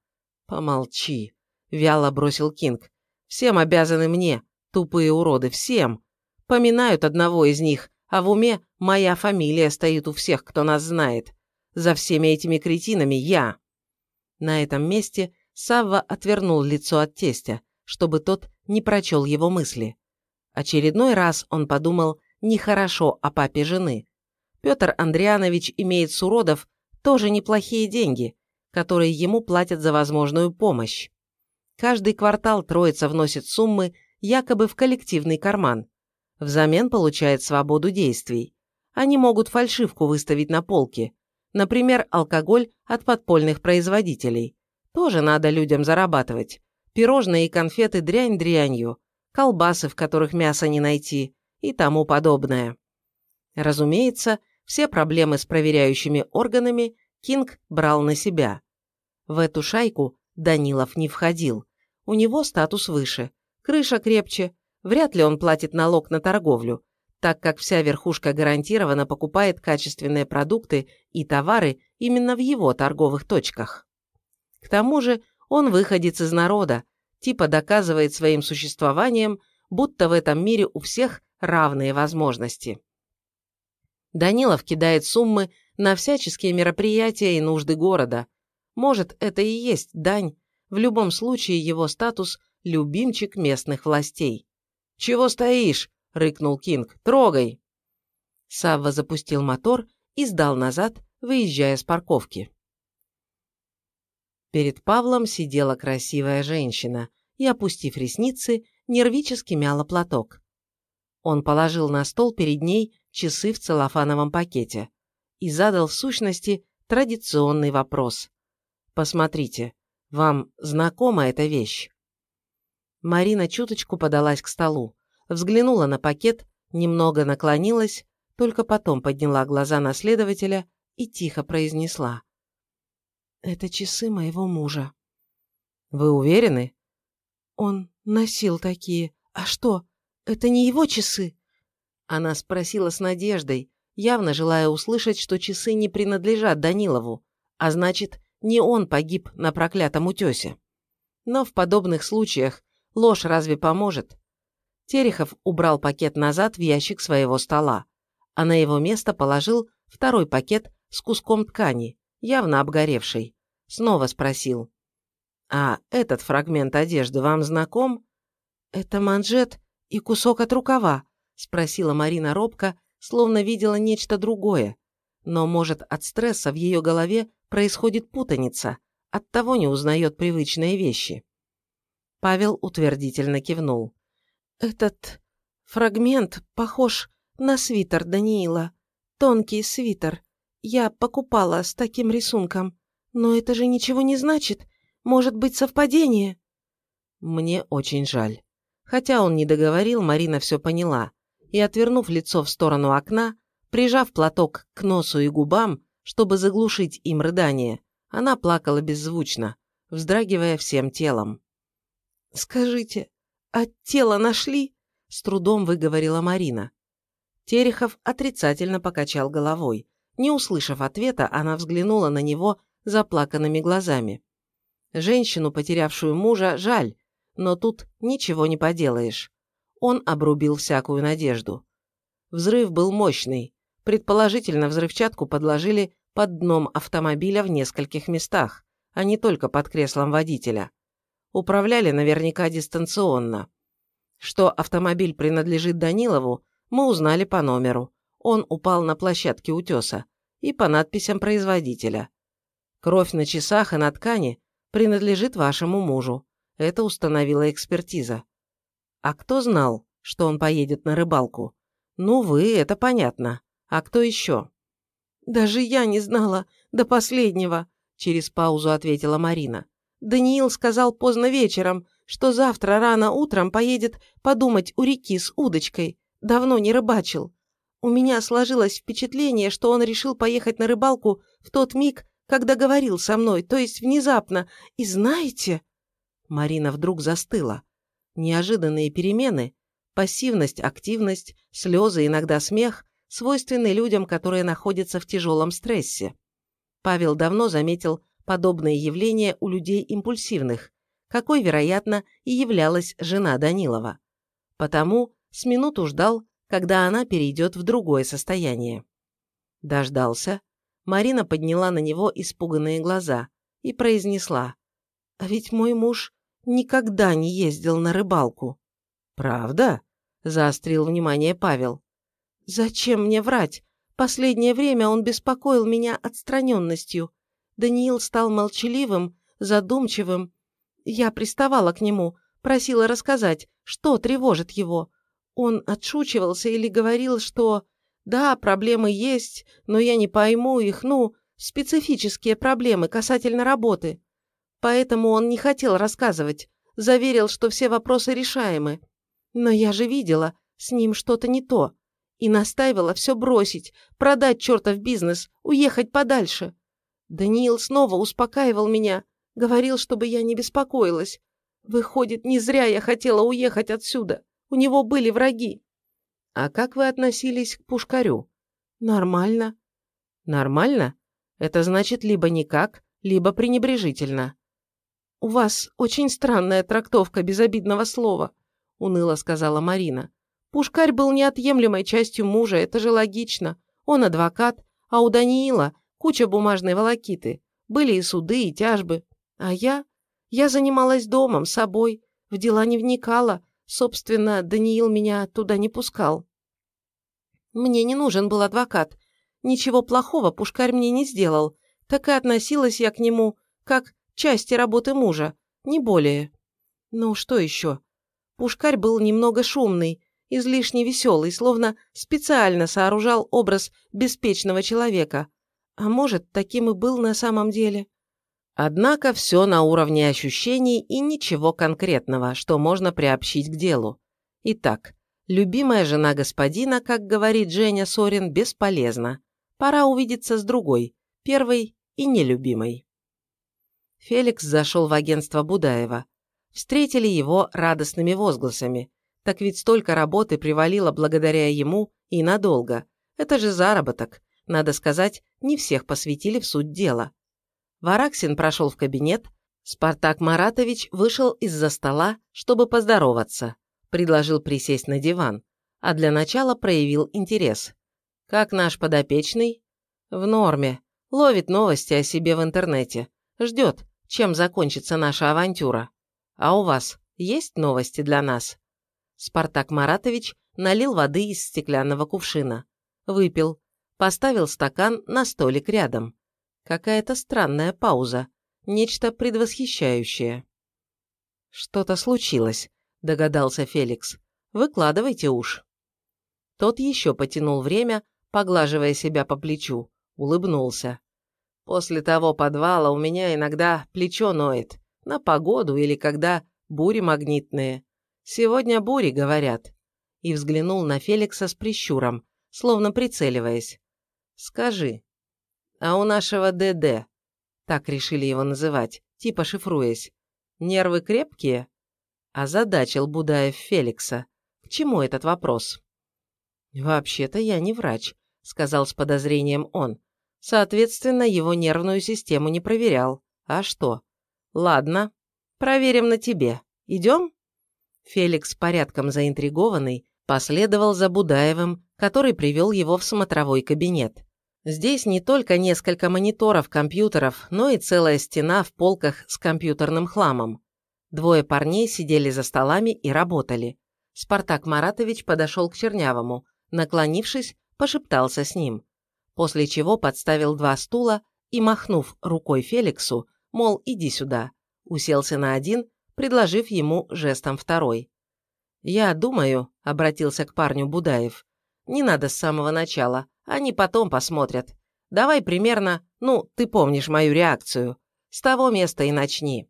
Помолчи, вяло бросил Кинг. Всем обязаны мне, Тупые уроды, всем. Поминают одного из них, а в уме моя фамилия стоит у всех, кто нас знает. За всеми этими кретинами я. На этом месте Савва отвернул лицо от тестя, чтобы тот не прочел его мысли. Очередной раз он подумал нехорошо о папе жены. Петр Андрианович имеет с уродов тоже неплохие деньги, которые ему платят за возможную помощь. Каждый квартал троица вносит суммы якобы в коллективный карман. Взамен получает свободу действий. Они могут фальшивку выставить на полке. Например, алкоголь от подпольных производителей. Тоже надо людям зарабатывать. Пирожные и конфеты дрянь дрянью. Колбасы, в которых мяса не найти. И тому подобное. Разумеется, все проблемы с проверяющими органами Кинг брал на себя. В эту шайку Данилов не входил. У него статус выше крыша крепче, вряд ли он платит налог на торговлю, так как вся верхушка гарантированно покупает качественные продукты и товары именно в его торговых точках. К тому же он выходец из народа, типа доказывает своим существованием, будто в этом мире у всех равные возможности. Данилов кидает суммы на всяческие мероприятия и нужды города. Может, это и есть дань. В любом случае его статус – любимчик местных властей. «Чего стоишь?» – рыкнул Кинг. «Трогай!» Савва запустил мотор и сдал назад, выезжая с парковки. Перед Павлом сидела красивая женщина и, опустив ресницы, нервически мяла платок. Он положил на стол перед ней часы в целлофановом пакете и задал в сущности традиционный вопрос. «Посмотрите, вам знакома эта вещь?» Марина чуточку подалась к столу, взглянула на пакет, немного наклонилась, только потом подняла глаза на следователя и тихо произнесла. «Это часы моего мужа». «Вы уверены?» «Он носил такие. А что, это не его часы?» Она спросила с надеждой, явно желая услышать, что часы не принадлежат Данилову, а значит, не он погиб на проклятом утесе. Но в подобных случаях ложь разве поможет? Терехов убрал пакет назад в ящик своего стола, а на его место положил второй пакет с куском ткани, явно обгоревший. Снова спросил. «А этот фрагмент одежды вам знаком?» «Это манжет и кусок от рукава», спросила Марина робко, словно видела нечто другое. Но, может, от стресса в ее голове происходит путаница, оттого не узнает привычные вещи. Павел утвердительно кивнул. «Этот фрагмент похож на свитер Даниила. Тонкий свитер. Я покупала с таким рисунком. Но это же ничего не значит. Может быть совпадение?» «Мне очень жаль». Хотя он не договорил, Марина все поняла. И, отвернув лицо в сторону окна, прижав платок к носу и губам, чтобы заглушить им рыдание, она плакала беззвучно, вздрагивая всем телом. «Скажите, а тело нашли?» – с трудом выговорила Марина. Терехов отрицательно покачал головой. Не услышав ответа, она взглянула на него заплаканными глазами. Женщину, потерявшую мужа, жаль, но тут ничего не поделаешь. Он обрубил всякую надежду. Взрыв был мощный. Предположительно, взрывчатку подложили под дном автомобиля в нескольких местах, а не только под креслом водителя. Управляли наверняка дистанционно. Что автомобиль принадлежит Данилову, мы узнали по номеру. Он упал на площадке утеса и по надписям производителя. Кровь на часах и на ткани принадлежит вашему мужу. Это установила экспертиза. А кто знал, что он поедет на рыбалку? Ну, вы, это понятно. А кто еще? Даже я не знала до последнего, через паузу ответила Марина. Даниил сказал поздно вечером, что завтра рано утром поедет подумать у реки с удочкой. Давно не рыбачил. У меня сложилось впечатление, что он решил поехать на рыбалку в тот миг, когда говорил со мной, то есть внезапно. И знаете...» Марина вдруг застыла. Неожиданные перемены, пассивность, активность, слезы, иногда смех, свойственны людям, которые находятся в тяжелом стрессе. Павел давно заметил подобные явления у людей импульсивных, какой, вероятно, и являлась жена Данилова. Потому с минуту ждал, когда она перейдет в другое состояние. Дождался. Марина подняла на него испуганные глаза и произнесла. «А ведь мой муж никогда не ездил на рыбалку». «Правда?» – заострил внимание Павел. «Зачем мне врать? Последнее время он беспокоил меня отстраненностью. Даниил стал молчаливым, задумчивым. Я приставала к нему, просила рассказать, что тревожит его. Он отшучивался или говорил, что «да, проблемы есть, но я не пойму их, ну, специфические проблемы касательно работы». Поэтому он не хотел рассказывать, заверил, что все вопросы решаемы. Но я же видела, с ним что-то не то, и настаивала все бросить, продать чертов бизнес, уехать подальше. Даниил снова успокаивал меня, говорил, чтобы я не беспокоилась. Выходит, не зря я хотела уехать отсюда. У него были враги. А как вы относились к Пушкарю? Нормально. Нормально? Это значит либо никак, либо пренебрежительно. У вас очень странная трактовка безобидного слова. уныло сказала Марина. Пушкарь был неотъемлемой частью мужа, это же логично. Он адвокат, а у Даниила куча бумажной волокиты. Были и суды, и тяжбы. А я? Я занималась домом, собой, в дела не вникала. Собственно, Даниил меня туда не пускал. Мне не нужен был адвокат. Ничего плохого Пушкарь мне не сделал. Так и относилась я к нему, как части работы мужа, не более. Ну, что еще? Пушкарь был немного шумный, излишне веселый, словно специально сооружал образ беспечного человека. А может, таким и был на самом деле. Однако все на уровне ощущений и ничего конкретного, что можно приобщить к делу. Итак, любимая жена господина, как говорит Женя Сорин, бесполезна. Пора увидеться с другой, первой и нелюбимой. Феликс зашел в агентство Будаева. Встретили его радостными возгласами. Так ведь столько работы привалило благодаря ему и надолго. Это же заработок. Надо сказать, не всех посвятили в суть дела. Вараксин прошел в кабинет, Спартак Маратович вышел из-за стола, чтобы поздороваться. Предложил присесть на диван, а для начала проявил интерес. «Как наш подопечный?» «В норме. Ловит новости о себе в интернете. Ждет, чем закончится наша авантюра. А у вас есть новости для нас?» Спартак Маратович налил воды из стеклянного кувшина. Выпил. Поставил стакан на столик рядом. Какая-то странная пауза. Нечто предвосхищающее. «Что-то случилось», – догадался Феликс. «Выкладывайте уж». Тот еще потянул время, поглаживая себя по плечу улыбнулся. После того подвала у меня иногда плечо ноет. На погоду или когда бури магнитные. Сегодня бури, говорят. И взглянул на Феликса с прищуром, словно прицеливаясь. Скажи, а у нашего ДД, так решили его называть, типа шифруясь, нервы крепкие? Озадачил Будаев Феликса. К чему этот вопрос? «Вообще-то я не врач», — сказал с подозрением он. Соответственно, его нервную систему не проверял. А что? Ладно, проверим на тебе. Идем? Феликс, порядком заинтригованный, последовал за Будаевым, который привел его в смотровой кабинет. Здесь не только несколько мониторов компьютеров, но и целая стена в полках с компьютерным хламом. Двое парней сидели за столами и работали. Спартак Маратович подошел к Чернявому, наклонившись, пошептался с ним после чего подставил два стула и, махнув рукой Феликсу, мол, иди сюда, уселся на один, предложив ему жестом второй. «Я думаю», — обратился к парню Будаев, — «не надо с самого начала, они потом посмотрят. Давай примерно, ну, ты помнишь мою реакцию. С того места и начни».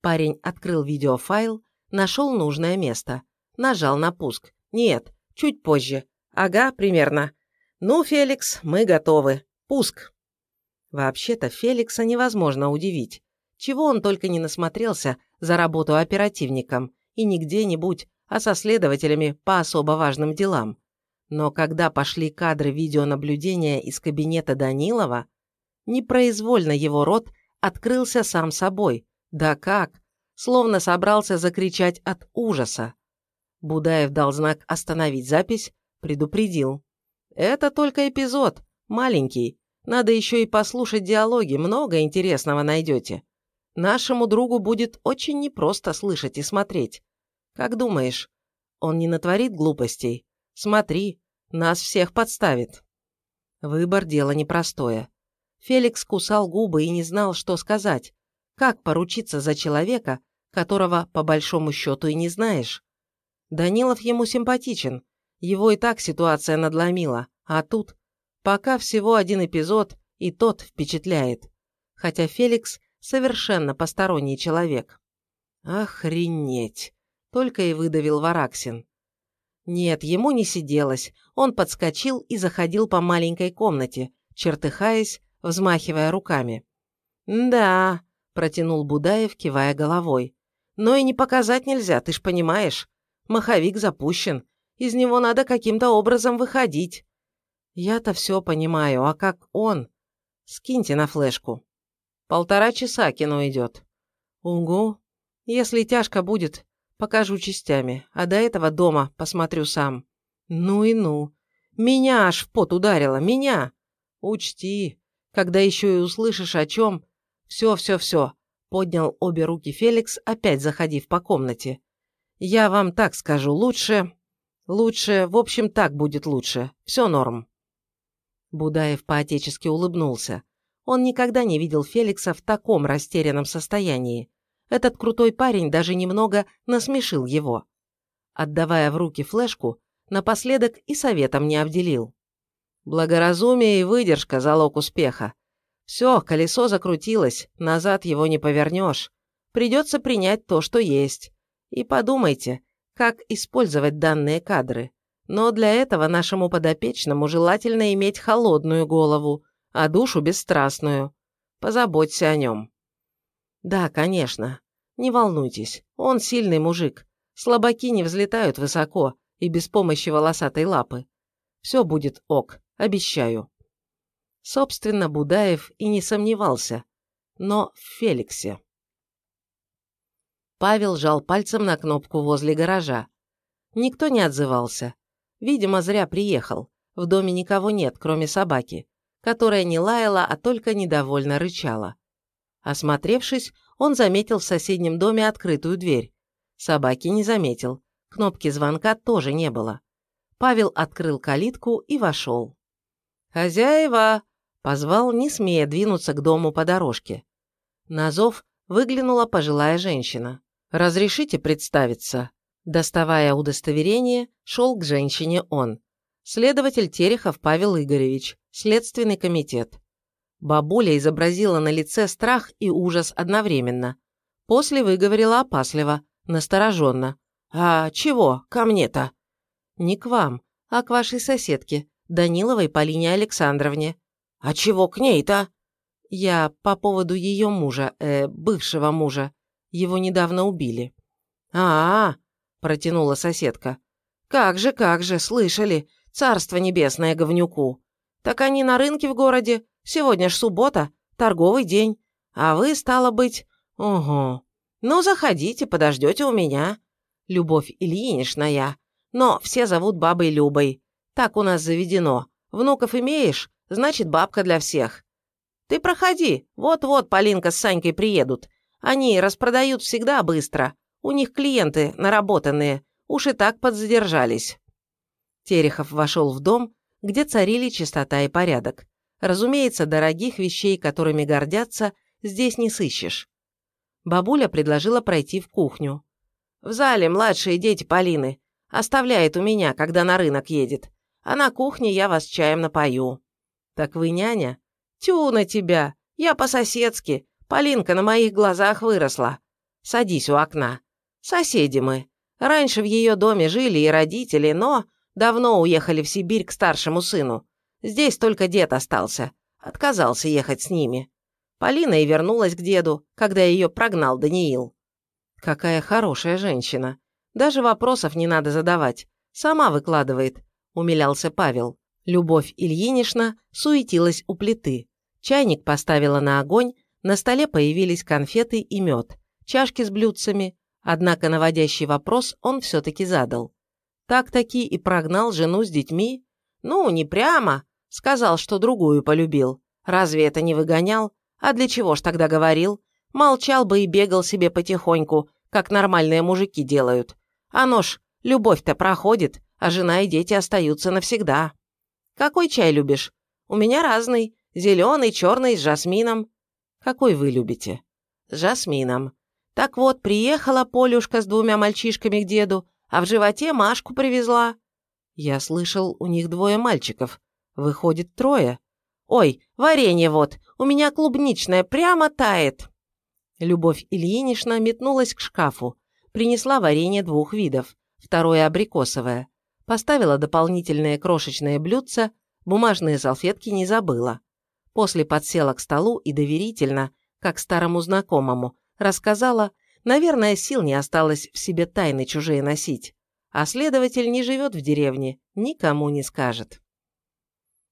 Парень открыл видеофайл, нашел нужное место, нажал на пуск. «Нет, чуть позже. Ага, примерно. «Ну, Феликс, мы готовы. Пуск!» Вообще-то Феликса невозможно удивить. Чего он только не насмотрелся за работу оперативником, и не где-нибудь, а со следователями по особо важным делам. Но когда пошли кадры видеонаблюдения из кабинета Данилова, непроизвольно его рот открылся сам собой. Да как? Словно собрался закричать от ужаса. Будаев дал знак остановить запись, предупредил. Это только эпизод, маленький. Надо еще и послушать диалоги, много интересного найдете. Нашему другу будет очень непросто слышать и смотреть. Как думаешь, он не натворит глупостей? Смотри, нас всех подставит. Выбор – дело непростое. Феликс кусал губы и не знал, что сказать. Как поручиться за человека, которого, по большому счету, и не знаешь? Данилов ему симпатичен, его и так ситуация надломила, а тут пока всего один эпизод, и тот впечатляет. Хотя Феликс совершенно посторонний человек. Охренеть! Только и выдавил Вараксин. Нет, ему не сиделось. Он подскочил и заходил по маленькой комнате, чертыхаясь, взмахивая руками. «Да», – протянул Будаев, кивая головой. «Но и не показать нельзя, ты ж понимаешь. Маховик запущен, из него надо каким-то образом выходить. Я-то все понимаю, а как он? Скиньте на флешку. Полтора часа кино идет. Угу. Если тяжко будет, покажу частями, а до этого дома посмотрю сам. Ну и ну. Меня аж в пот ударило, меня. Учти, когда еще и услышишь о чем... Все, все, все. Поднял обе руки Феликс, опять заходив по комнате. Я вам так скажу, лучше... Лучше, в общем, так будет лучше. Все норм. Будаев поотечески улыбнулся. Он никогда не видел Феликса в таком растерянном состоянии. Этот крутой парень даже немного насмешил его. Отдавая в руки флешку, напоследок и советом не обделил. Благоразумие и выдержка – залог успеха. Все, колесо закрутилось, назад его не повернешь. Придется принять то, что есть. И подумайте, как использовать данные кадры. Но для этого нашему подопечному желательно иметь холодную голову, а душу бесстрастную. Позаботься о нем. Да, конечно. Не волнуйтесь, он сильный мужик. Слабаки не взлетают высоко и без помощи волосатой лапы. Все будет ок, обещаю. Собственно, Будаев и не сомневался. Но в Феликсе. Павел жал пальцем на кнопку возле гаража. Никто не отзывался. Видимо, зря приехал. В доме никого нет, кроме собаки, которая не лаяла, а только недовольно рычала. Осмотревшись, он заметил в соседнем доме открытую дверь. Собаки не заметил. Кнопки звонка тоже не было. Павел открыл калитку и вошел. «Хозяева!» – позвал, не смея двинуться к дому по дорожке. На зов выглянула пожилая женщина. «Разрешите представиться?» Доставая удостоверение, шел к женщине он. Следователь Терехов Павел Игоревич, Следственный комитет. Бабуля изобразила на лице страх и ужас одновременно. После выговорила опасливо, настороженно. «А чего ко мне-то?» «Не к вам, а к вашей соседке, Даниловой Полине Александровне». «А чего к ней-то?» «Я по поводу ее мужа, э, бывшего мужа. Его недавно убили». «А-а-а!» – протянула соседка. «Как же, как же, слышали! Царство небесное говнюку! Так они на рынке в городе, сегодня ж суббота, торговый день, а вы, стало быть... Ого! Ну, заходите, подождете у меня. Любовь Ильинична но все зовут бабой Любой. Так у нас заведено. Внуков имеешь, значит, бабка для всех. Ты проходи, вот-вот Полинка с Санькой приедут. Они распродают всегда быстро. У них клиенты наработанные, уж и так подзадержались». Терехов вошел в дом, где царили чистота и порядок. Разумеется, дорогих вещей, которыми гордятся, здесь не сыщешь. Бабуля предложила пройти в кухню. «В зале младшие дети Полины. Оставляет у меня, когда на рынок едет. А на кухне я вас чаем напою». «Так вы няня?» «Тю на тебя! Я по-соседски. Полинка на моих глазах выросла. Садись у окна. Соседи мы. Раньше в ее доме жили и родители, но давно уехали в Сибирь к старшему сыну. Здесь только дед остался. Отказался ехать с ними. Полина и вернулась к деду, когда ее прогнал Даниил. Какая хорошая женщина. Даже вопросов не надо задавать. Сама выкладывает, умилялся Павел. Любовь Ильинична суетилась у плиты. Чайник поставила на огонь, на столе появились конфеты и мед, чашки с блюдцами, Однако наводящий вопрос он все-таки задал. Так-таки и прогнал жену с детьми? Ну, не прямо. Сказал, что другую полюбил. Разве это не выгонял? А для чего ж тогда говорил? Молчал бы и бегал себе потихоньку, как нормальные мужики делают. Оно ж, любовь-то проходит, а жена и дети остаются навсегда. Какой чай любишь? У меня разный. Зеленый, черный, с жасмином. Какой вы любите? С жасмином. Так вот, приехала Полюшка с двумя мальчишками к деду, а в животе Машку привезла. Я слышал, у них двое мальчиков. Выходит, трое. Ой, варенье вот, у меня клубничное, прямо тает. Любовь Ильинична метнулась к шкафу, принесла варенье двух видов, второе абрикосовое. Поставила дополнительные крошечные блюдца, бумажные салфетки не забыла. После подсела к столу и доверительно, как старому знакомому, Рассказала, наверное, сил не осталось в себе тайны чужие носить. А следователь не живет в деревне, никому не скажет.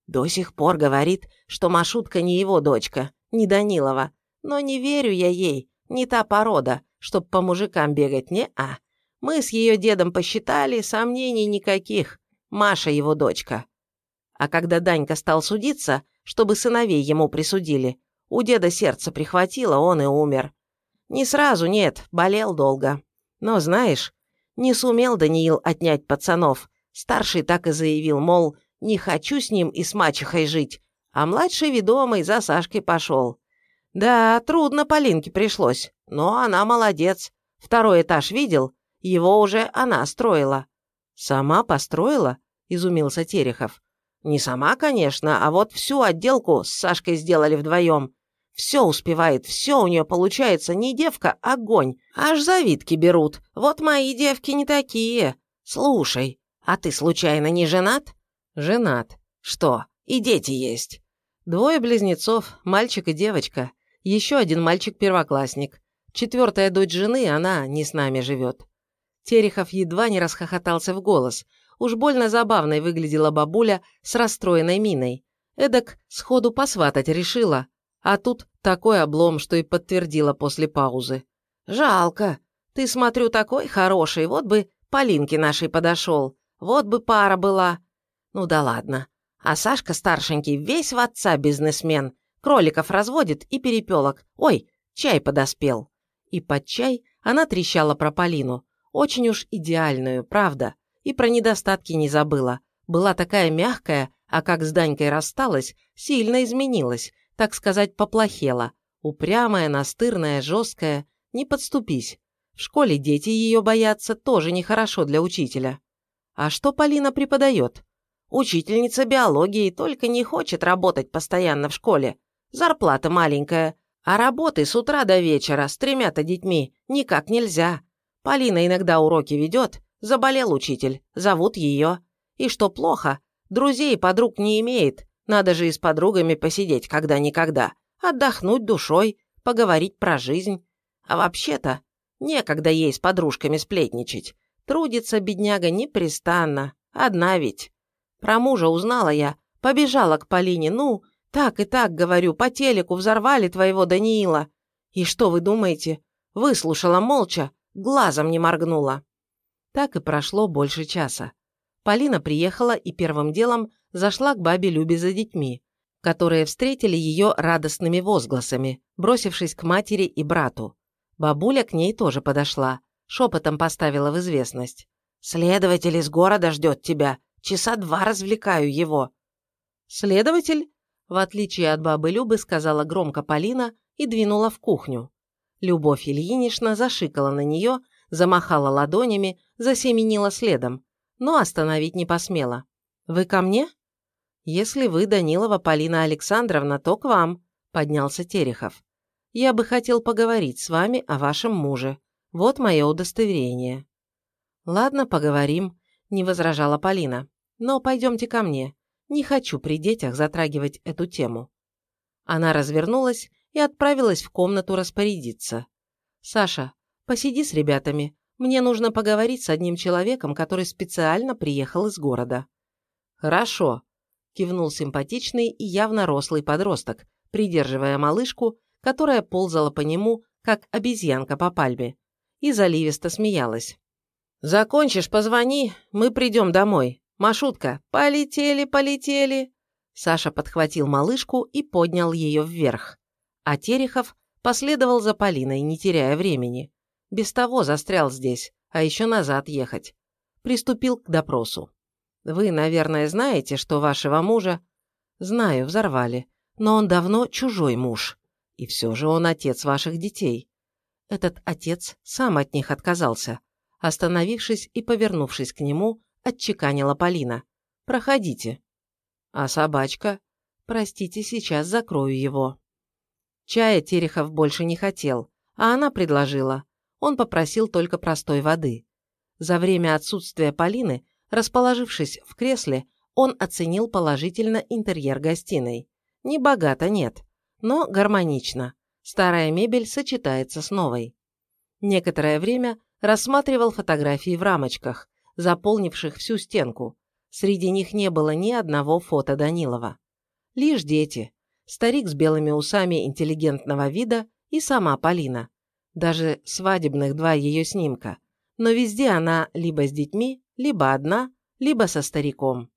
До сих пор говорит, что Машутка не его дочка, не Данилова. Но не верю я ей, не та порода, чтоб по мужикам бегать, не-а. Мы с ее дедом посчитали, сомнений никаких. Маша его дочка. А когда Данька стал судиться, чтобы сыновей ему присудили, у деда сердце прихватило, он и умер. Не сразу, нет, болел долго. Но, знаешь, не сумел Даниил отнять пацанов. Старший так и заявил, мол, не хочу с ним и с мачехой жить, а младший ведомый за Сашкой пошел. Да, трудно Полинке пришлось, но она молодец. Второй этаж видел? Его уже она строила. «Сама построила?» – изумился Терехов. «Не сама, конечно, а вот всю отделку с Сашкой сделали вдвоем. Все успевает, все у нее получается, не девка, а огонь. Аж завидки берут. Вот мои девки не такие. Слушай, а ты случайно не женат?» «Женат. Что, и дети есть?» «Двое близнецов, мальчик и девочка. Еще один мальчик-первоклассник. Четвертая дочь жены, она не с нами живет. Терехов едва не расхохотался в голос. Уж больно забавной выглядела бабуля с расстроенной миной. Эдак сходу посватать решила. А тут такой облом, что и подтвердила после паузы. «Жалко. Ты, смотрю, такой хороший. Вот бы Полинке нашей подошел. Вот бы пара была. Ну да ладно. А Сашка старшенький весь в отца бизнесмен. Кроликов разводит и перепелок. Ой, чай подоспел». И под чай она трещала про Полину. Очень уж идеальную, правда. И про недостатки не забыла. Была такая мягкая, а как с Данькой рассталась, сильно изменилась, так сказать, поплохела. Упрямая, настырная, жесткая. Не подступись. В школе дети ее боятся, тоже нехорошо для учителя. А что Полина преподает? Учительница биологии, только не хочет работать постоянно в школе. Зарплата маленькая. А работы с утра до вечера с тремя-то детьми никак нельзя. Полина иногда уроки ведет, заболел учитель, зовут ее. И что плохо, друзей и подруг не имеет, надо же и с подругами посидеть когда-никогда, отдохнуть душой, поговорить про жизнь. А вообще-то, некогда ей с подружками сплетничать. Трудится бедняга непрестанно, одна ведь. Про мужа узнала я, побежала к Полине, ну, так и так, говорю, по телеку взорвали твоего Даниила. И что вы думаете? Выслушала молча, глазом не моргнула. Так и прошло больше часа. Полина приехала и первым делом зашла к бабе Любе за детьми, которые встретили ее радостными возгласами, бросившись к матери и брату. Бабуля к ней тоже подошла, шепотом поставила в известность. «Следователь из города ждет тебя. Часа два развлекаю его». «Следователь?» В отличие от бабы Любы, сказала громко Полина и двинула в кухню. Любовь Ильинична зашикала на нее, замахала ладонями, засеменила следом, но остановить не посмела. «Вы ко мне?» «Если вы, Данилова Полина Александровна, то к вам», – поднялся Терехов. «Я бы хотел поговорить с вами о вашем муже. Вот мое удостоверение». «Ладно, поговорим», – не возражала Полина. «Но пойдемте ко мне. Не хочу при детях затрагивать эту тему». Она развернулась и отправилась в комнату распорядиться. «Саша, посиди с ребятами. Мне нужно поговорить с одним человеком, который специально приехал из города». «Хорошо», – кивнул симпатичный и явно рослый подросток, придерживая малышку, которая ползала по нему, как обезьянка по пальме, и заливисто смеялась. «Закончишь, позвони, мы придем домой. Машутка, полетели, полетели!» Саша подхватил малышку и поднял ее вверх а Терехов последовал за Полиной, не теряя времени. Без того застрял здесь, а еще назад ехать. Приступил к допросу. «Вы, наверное, знаете, что вашего мужа...» «Знаю, взорвали. Но он давно чужой муж. И все же он отец ваших детей. Этот отец сам от них отказался. Остановившись и повернувшись к нему, отчеканила Полина. «Проходите». «А собачка?» «Простите, сейчас закрою его». Чая Терехов больше не хотел, а она предложила. Он попросил только простой воды. За время отсутствия Полины, расположившись в кресле, он оценил положительно интерьер гостиной. Не богато, нет, но гармонично. Старая мебель сочетается с новой. Некоторое время рассматривал фотографии в рамочках, заполнивших всю стенку. Среди них не было ни одного фото Данилова. Лишь дети, старик с белыми усами интеллигентного вида и сама Полина. Даже свадебных два ее снимка. но везде она либо с детьми, либо одна, либо со стариком.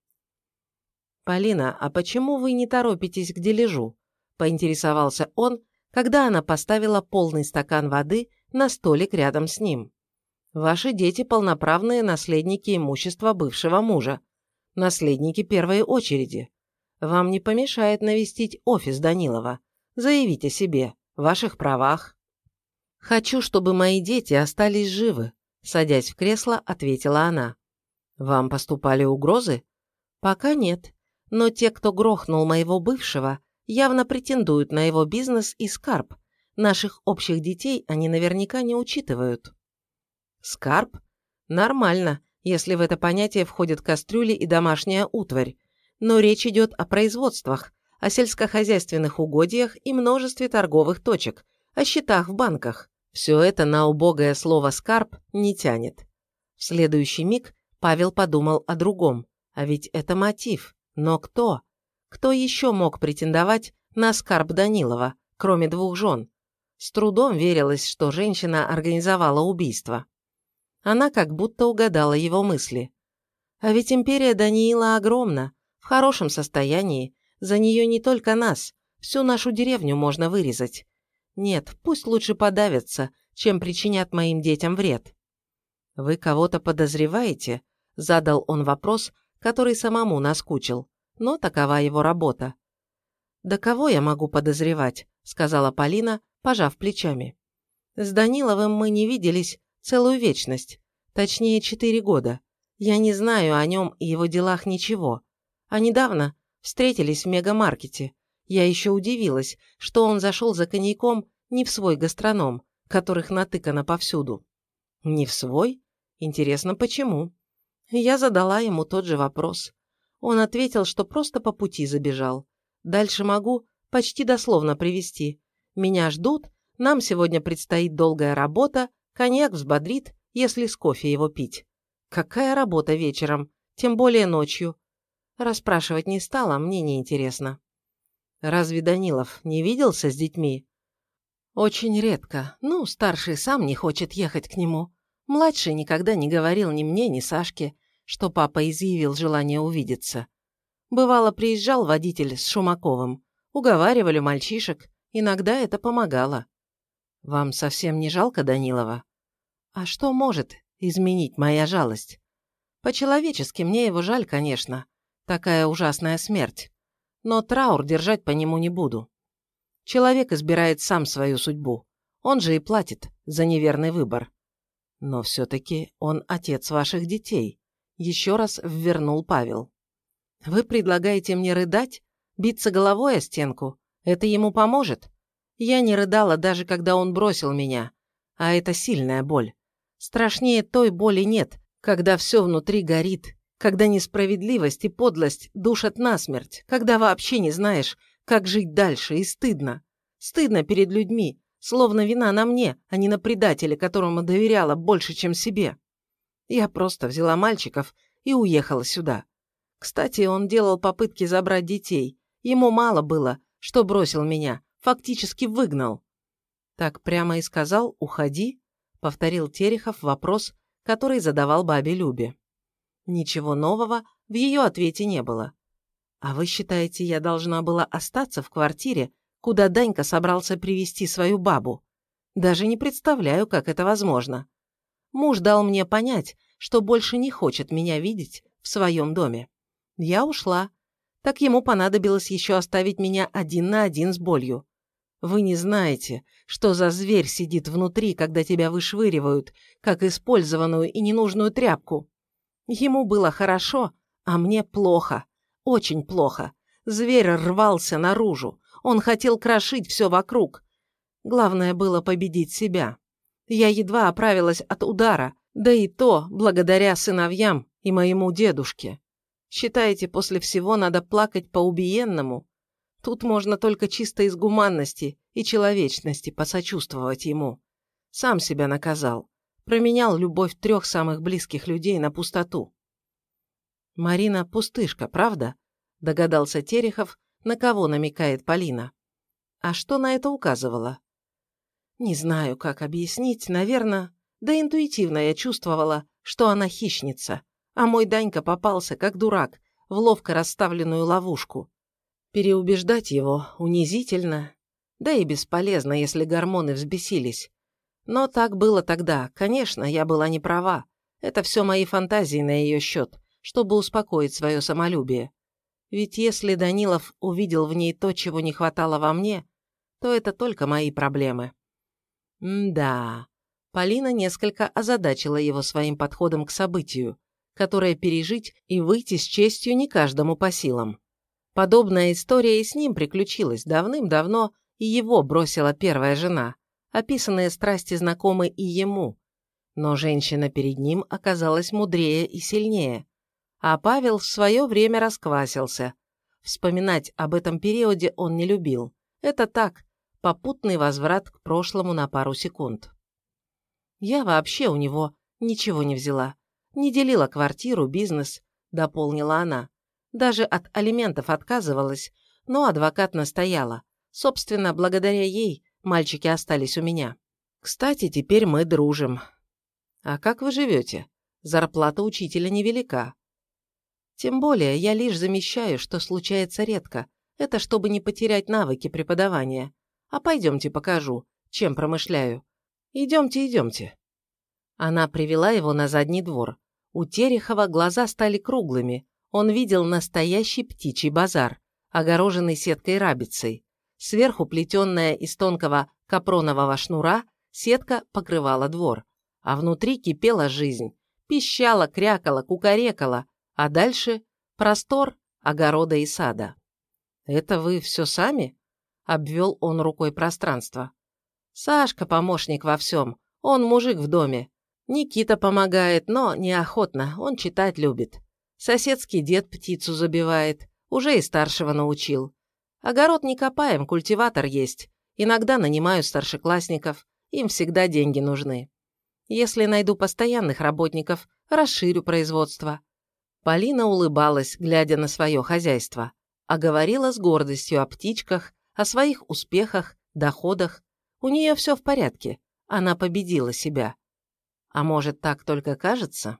«Полина, а почему вы не торопитесь к дележу?» – поинтересовался он, когда она поставила полный стакан воды на столик рядом с ним. «Ваши дети – полноправные наследники имущества бывшего мужа, наследники первой очереди. Вам не помешает навестить офис Данилова, заявить о себе, ваших правах». «Хочу, чтобы мои дети остались живы», – садясь в кресло, ответила она. «Вам поступали угрозы?» «Пока нет. Но те, кто грохнул моего бывшего, явно претендуют на его бизнес и скарб. Наших общих детей они наверняка не учитывают». «Скарб? Нормально, если в это понятие входят кастрюли и домашняя утварь. Но речь идет о производствах, о сельскохозяйственных угодьях и множестве торговых точек, о счетах в банках. Все это на убогое слово «скарб» не тянет. В следующий миг Павел подумал о другом. А ведь это мотив. Но кто? Кто еще мог претендовать на скарб Данилова, кроме двух жен? С трудом верилось, что женщина организовала убийство. Она как будто угадала его мысли. А ведь империя Даниила огромна, в хорошем состоянии, за нее не только нас, всю нашу деревню можно вырезать. Нет, пусть лучше подавятся, чем причинят моим детям вред. «Вы кого-то подозреваете?» – задал он вопрос, который самому наскучил, но такова его работа. «Да кого я могу подозревать?» – сказала Полина, пожав плечами. «С Даниловым мы не виделись целую вечность, точнее четыре года. Я не знаю о нем и его делах ничего. А недавно встретились в мегамаркете. Я еще удивилась, что он зашел за коньяком не в свой гастроном, которых натыкано повсюду. Не в свой? Интересно, почему? Я задала ему тот же вопрос. Он ответил, что просто по пути забежал. Дальше могу почти дословно привести. Меня ждут, нам сегодня предстоит долгая работа, коньяк взбодрит, если с кофе его пить. Какая работа вечером, тем более ночью. Расспрашивать не стала, мне не интересно. Разве Данилов не виделся с детьми? Очень редко. Ну, старший сам не хочет ехать к нему. Младший никогда не говорил ни мне, ни Сашке, что папа изъявил желание увидеться. Бывало, приезжал водитель с Шумаковым. Уговаривали мальчишек. Иногда это помогало. Вам совсем не жалко Данилова? А что может изменить моя жалость? По-человечески мне его жаль, конечно. Такая ужасная смерть. Но траур держать по нему не буду. Человек избирает сам свою судьбу. Он же и платит за неверный выбор. Но все-таки он отец ваших детей. Еще раз ввернул Павел. Вы предлагаете мне рыдать? Биться головой о стенку? Это ему поможет? Я не рыдала даже когда он бросил меня. А это сильная боль. Страшнее той боли нет, когда все внутри горит, когда несправедливость и подлость душат насмерть, когда вообще не знаешь, как жить дальше, и стыдно. Стыдно перед людьми, словно вина на мне, а не на предателе, которому доверяла больше, чем себе. Я просто взяла мальчиков и уехала сюда. Кстати, он делал попытки забрать детей. Ему мало было, что бросил меня, фактически выгнал. Так прямо и сказал «уходи», повторил Терехов вопрос, который задавал бабе Любе. Ничего нового в ее ответе не было. «А вы считаете, я должна была остаться в квартире, куда Данька собрался привести свою бабу? Даже не представляю, как это возможно. Муж дал мне понять, что больше не хочет меня видеть в своем доме. Я ушла. Так ему понадобилось еще оставить меня один на один с болью. Вы не знаете, что за зверь сидит внутри, когда тебя вышвыривают, как использованную и ненужную тряпку. Ему было хорошо, а мне плохо. Очень плохо. Зверь рвался наружу. Он хотел крошить все вокруг. Главное было победить себя. Я едва оправилась от удара, да и то благодаря сыновьям и моему дедушке. Считаете, после всего надо плакать по убиенному? Тут можно только чисто из гуманности и человечности посочувствовать ему. Сам себя наказал. Променял любовь трех самых близких людей на пустоту. Марина пустышка, правда? Догадался Терехов, на кого намекает Полина. А что на это указывало? Не знаю, как объяснить. Наверное, Да интуитивно я чувствовала, что она хищница, а мой Данька попался, как дурак, в ловко расставленную ловушку. Переубеждать его унизительно, да и бесполезно, если гормоны взбесились. Но так было тогда. Конечно, я была не права. Это все мои фантазии на ее счет, чтобы успокоить свое самолюбие. Ведь если Данилов увидел в ней то, чего не хватало во мне, то это только мои проблемы. М-да. Полина несколько озадачила его своим подходом к событию, которое пережить и выйти с честью не каждому по силам. Подобная история и с ним приключилась давным-давно, и его бросила первая жена. Описанные страсти знакомы и ему. Но женщина перед ним оказалась мудрее и сильнее. А Павел в свое время расквасился. Вспоминать об этом периоде он не любил. Это так, попутный возврат к прошлому на пару секунд. Я вообще у него ничего не взяла. Не делила квартиру, бизнес, дополнила она. Даже от алиментов отказывалась, но адвокат настояла. Собственно, благодаря ей мальчики остались у меня. Кстати, теперь мы дружим. А как вы живете? Зарплата учителя невелика. Тем более, я лишь замещаю, что случается редко. Это чтобы не потерять навыки преподавания. А пойдемте покажу, чем промышляю. Идемте, идемте. Она привела его на задний двор. У Терехова глаза стали круглыми. Он видел настоящий птичий базар, огороженный сеткой рабицей. Сверху плетенная из тонкого капронового шнура сетка покрывала двор, а внутри кипела жизнь. Пищала, крякала, кукарекала, а дальше простор огорода и сада. «Это вы все сами?» – обвел он рукой пространство. «Сашка помощник во всем, он мужик в доме. Никита помогает, но неохотно, он читать любит. Соседский дед птицу забивает, уже и старшего научил. Огород не копаем, культиватор есть. Иногда нанимаю старшеклассников, им всегда деньги нужны. Если найду постоянных работников, расширю производство. Полина улыбалась, глядя на свое хозяйство, а говорила с гордостью о птичках, о своих успехах, доходах. У нее все в порядке, она победила себя. А может, так только кажется?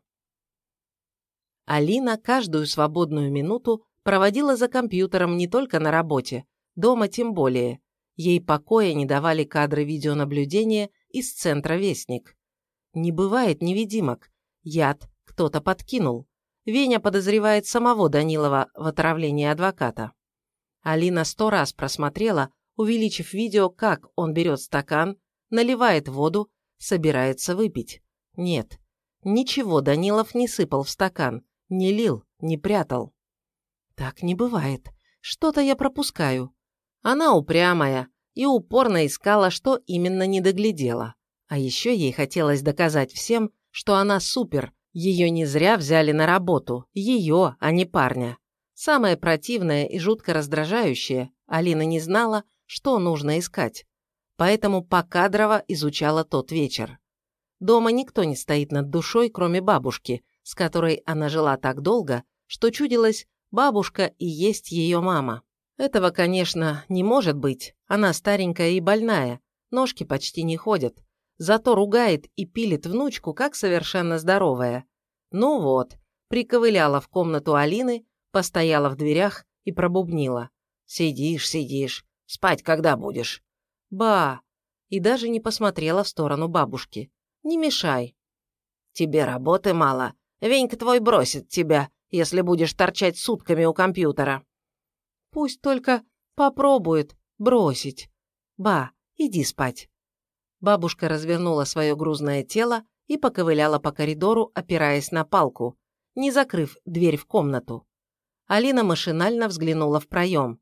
Алина каждую свободную минуту проводила за компьютером не только на работе, дома тем более. Ей покоя не давали кадры видеонаблюдения из центра «Вестник». Не бывает невидимок. Яд кто-то подкинул. Веня подозревает самого Данилова в отравлении адвоката. Алина сто раз просмотрела, увеличив видео, как он берет стакан, наливает воду, собирается выпить. Нет, ничего Данилов не сыпал в стакан, не лил, не прятал. Так не бывает. Что-то я пропускаю. Она упрямая и упорно искала, что именно не доглядела. А еще ей хотелось доказать всем, что она супер, ее не зря взяли на работу, ее, а не парня. Самое противное и жутко раздражающее, Алина не знала, что нужно искать. Поэтому покадрово изучала тот вечер. Дома никто не стоит над душой, кроме бабушки, с которой она жила так долго, что чудилось, бабушка и есть ее мама. Этого, конечно, не может быть, она старенькая и больная, ножки почти не ходят, зато ругает и пилит внучку, как совершенно здоровая. Ну вот, приковыляла в комнату Алины, постояла в дверях и пробубнила. «Сидишь, сидишь, спать когда будешь?» «Ба!» И даже не посмотрела в сторону бабушки. «Не мешай». «Тебе работы мало. Венька твой бросит тебя, если будешь торчать сутками у компьютера». «Пусть только попробует бросить. Ба, иди спать». Бабушка развернула свое грузное тело и поковыляла по коридору, опираясь на палку, не закрыв дверь в комнату. Алина машинально взглянула в проем.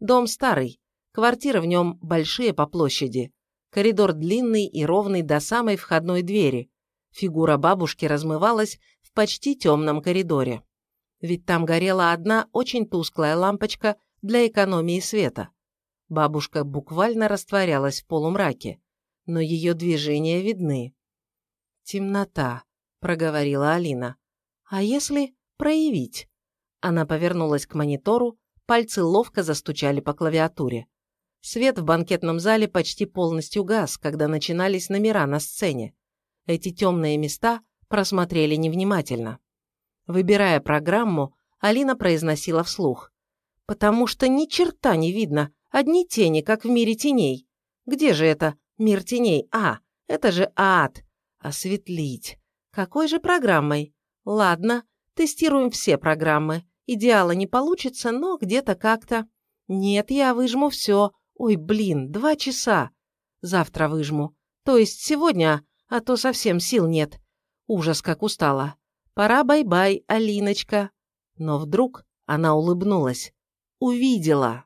Дом старый, квартиры в нем большие по площади. Коридор длинный и ровный до самой входной двери. Фигура бабушки размывалась в почти темном коридоре. Ведь там горела одна очень тусклая лампочка для экономии света. Бабушка буквально растворялась в полумраке но ее движения видны. «Темнота», — проговорила Алина. «А если проявить?» Она повернулась к монитору, пальцы ловко застучали по клавиатуре. Свет в банкетном зале почти полностью гас, когда начинались номера на сцене. Эти темные места просмотрели невнимательно. Выбирая программу, Алина произносила вслух. «Потому что ни черта не видно, одни тени, как в мире теней. Где же это мир теней? А, это же ад. Осветлить. Какой же программой? Ладно, тестируем все программы. Идеала не получится, но где-то как-то. Нет, я выжму все. Ой, блин, два часа. Завтра выжму. То есть сегодня, а то совсем сил нет. Ужас, как устала. Пора бай-бай, Алиночка. Но вдруг она улыбнулась. Увидела.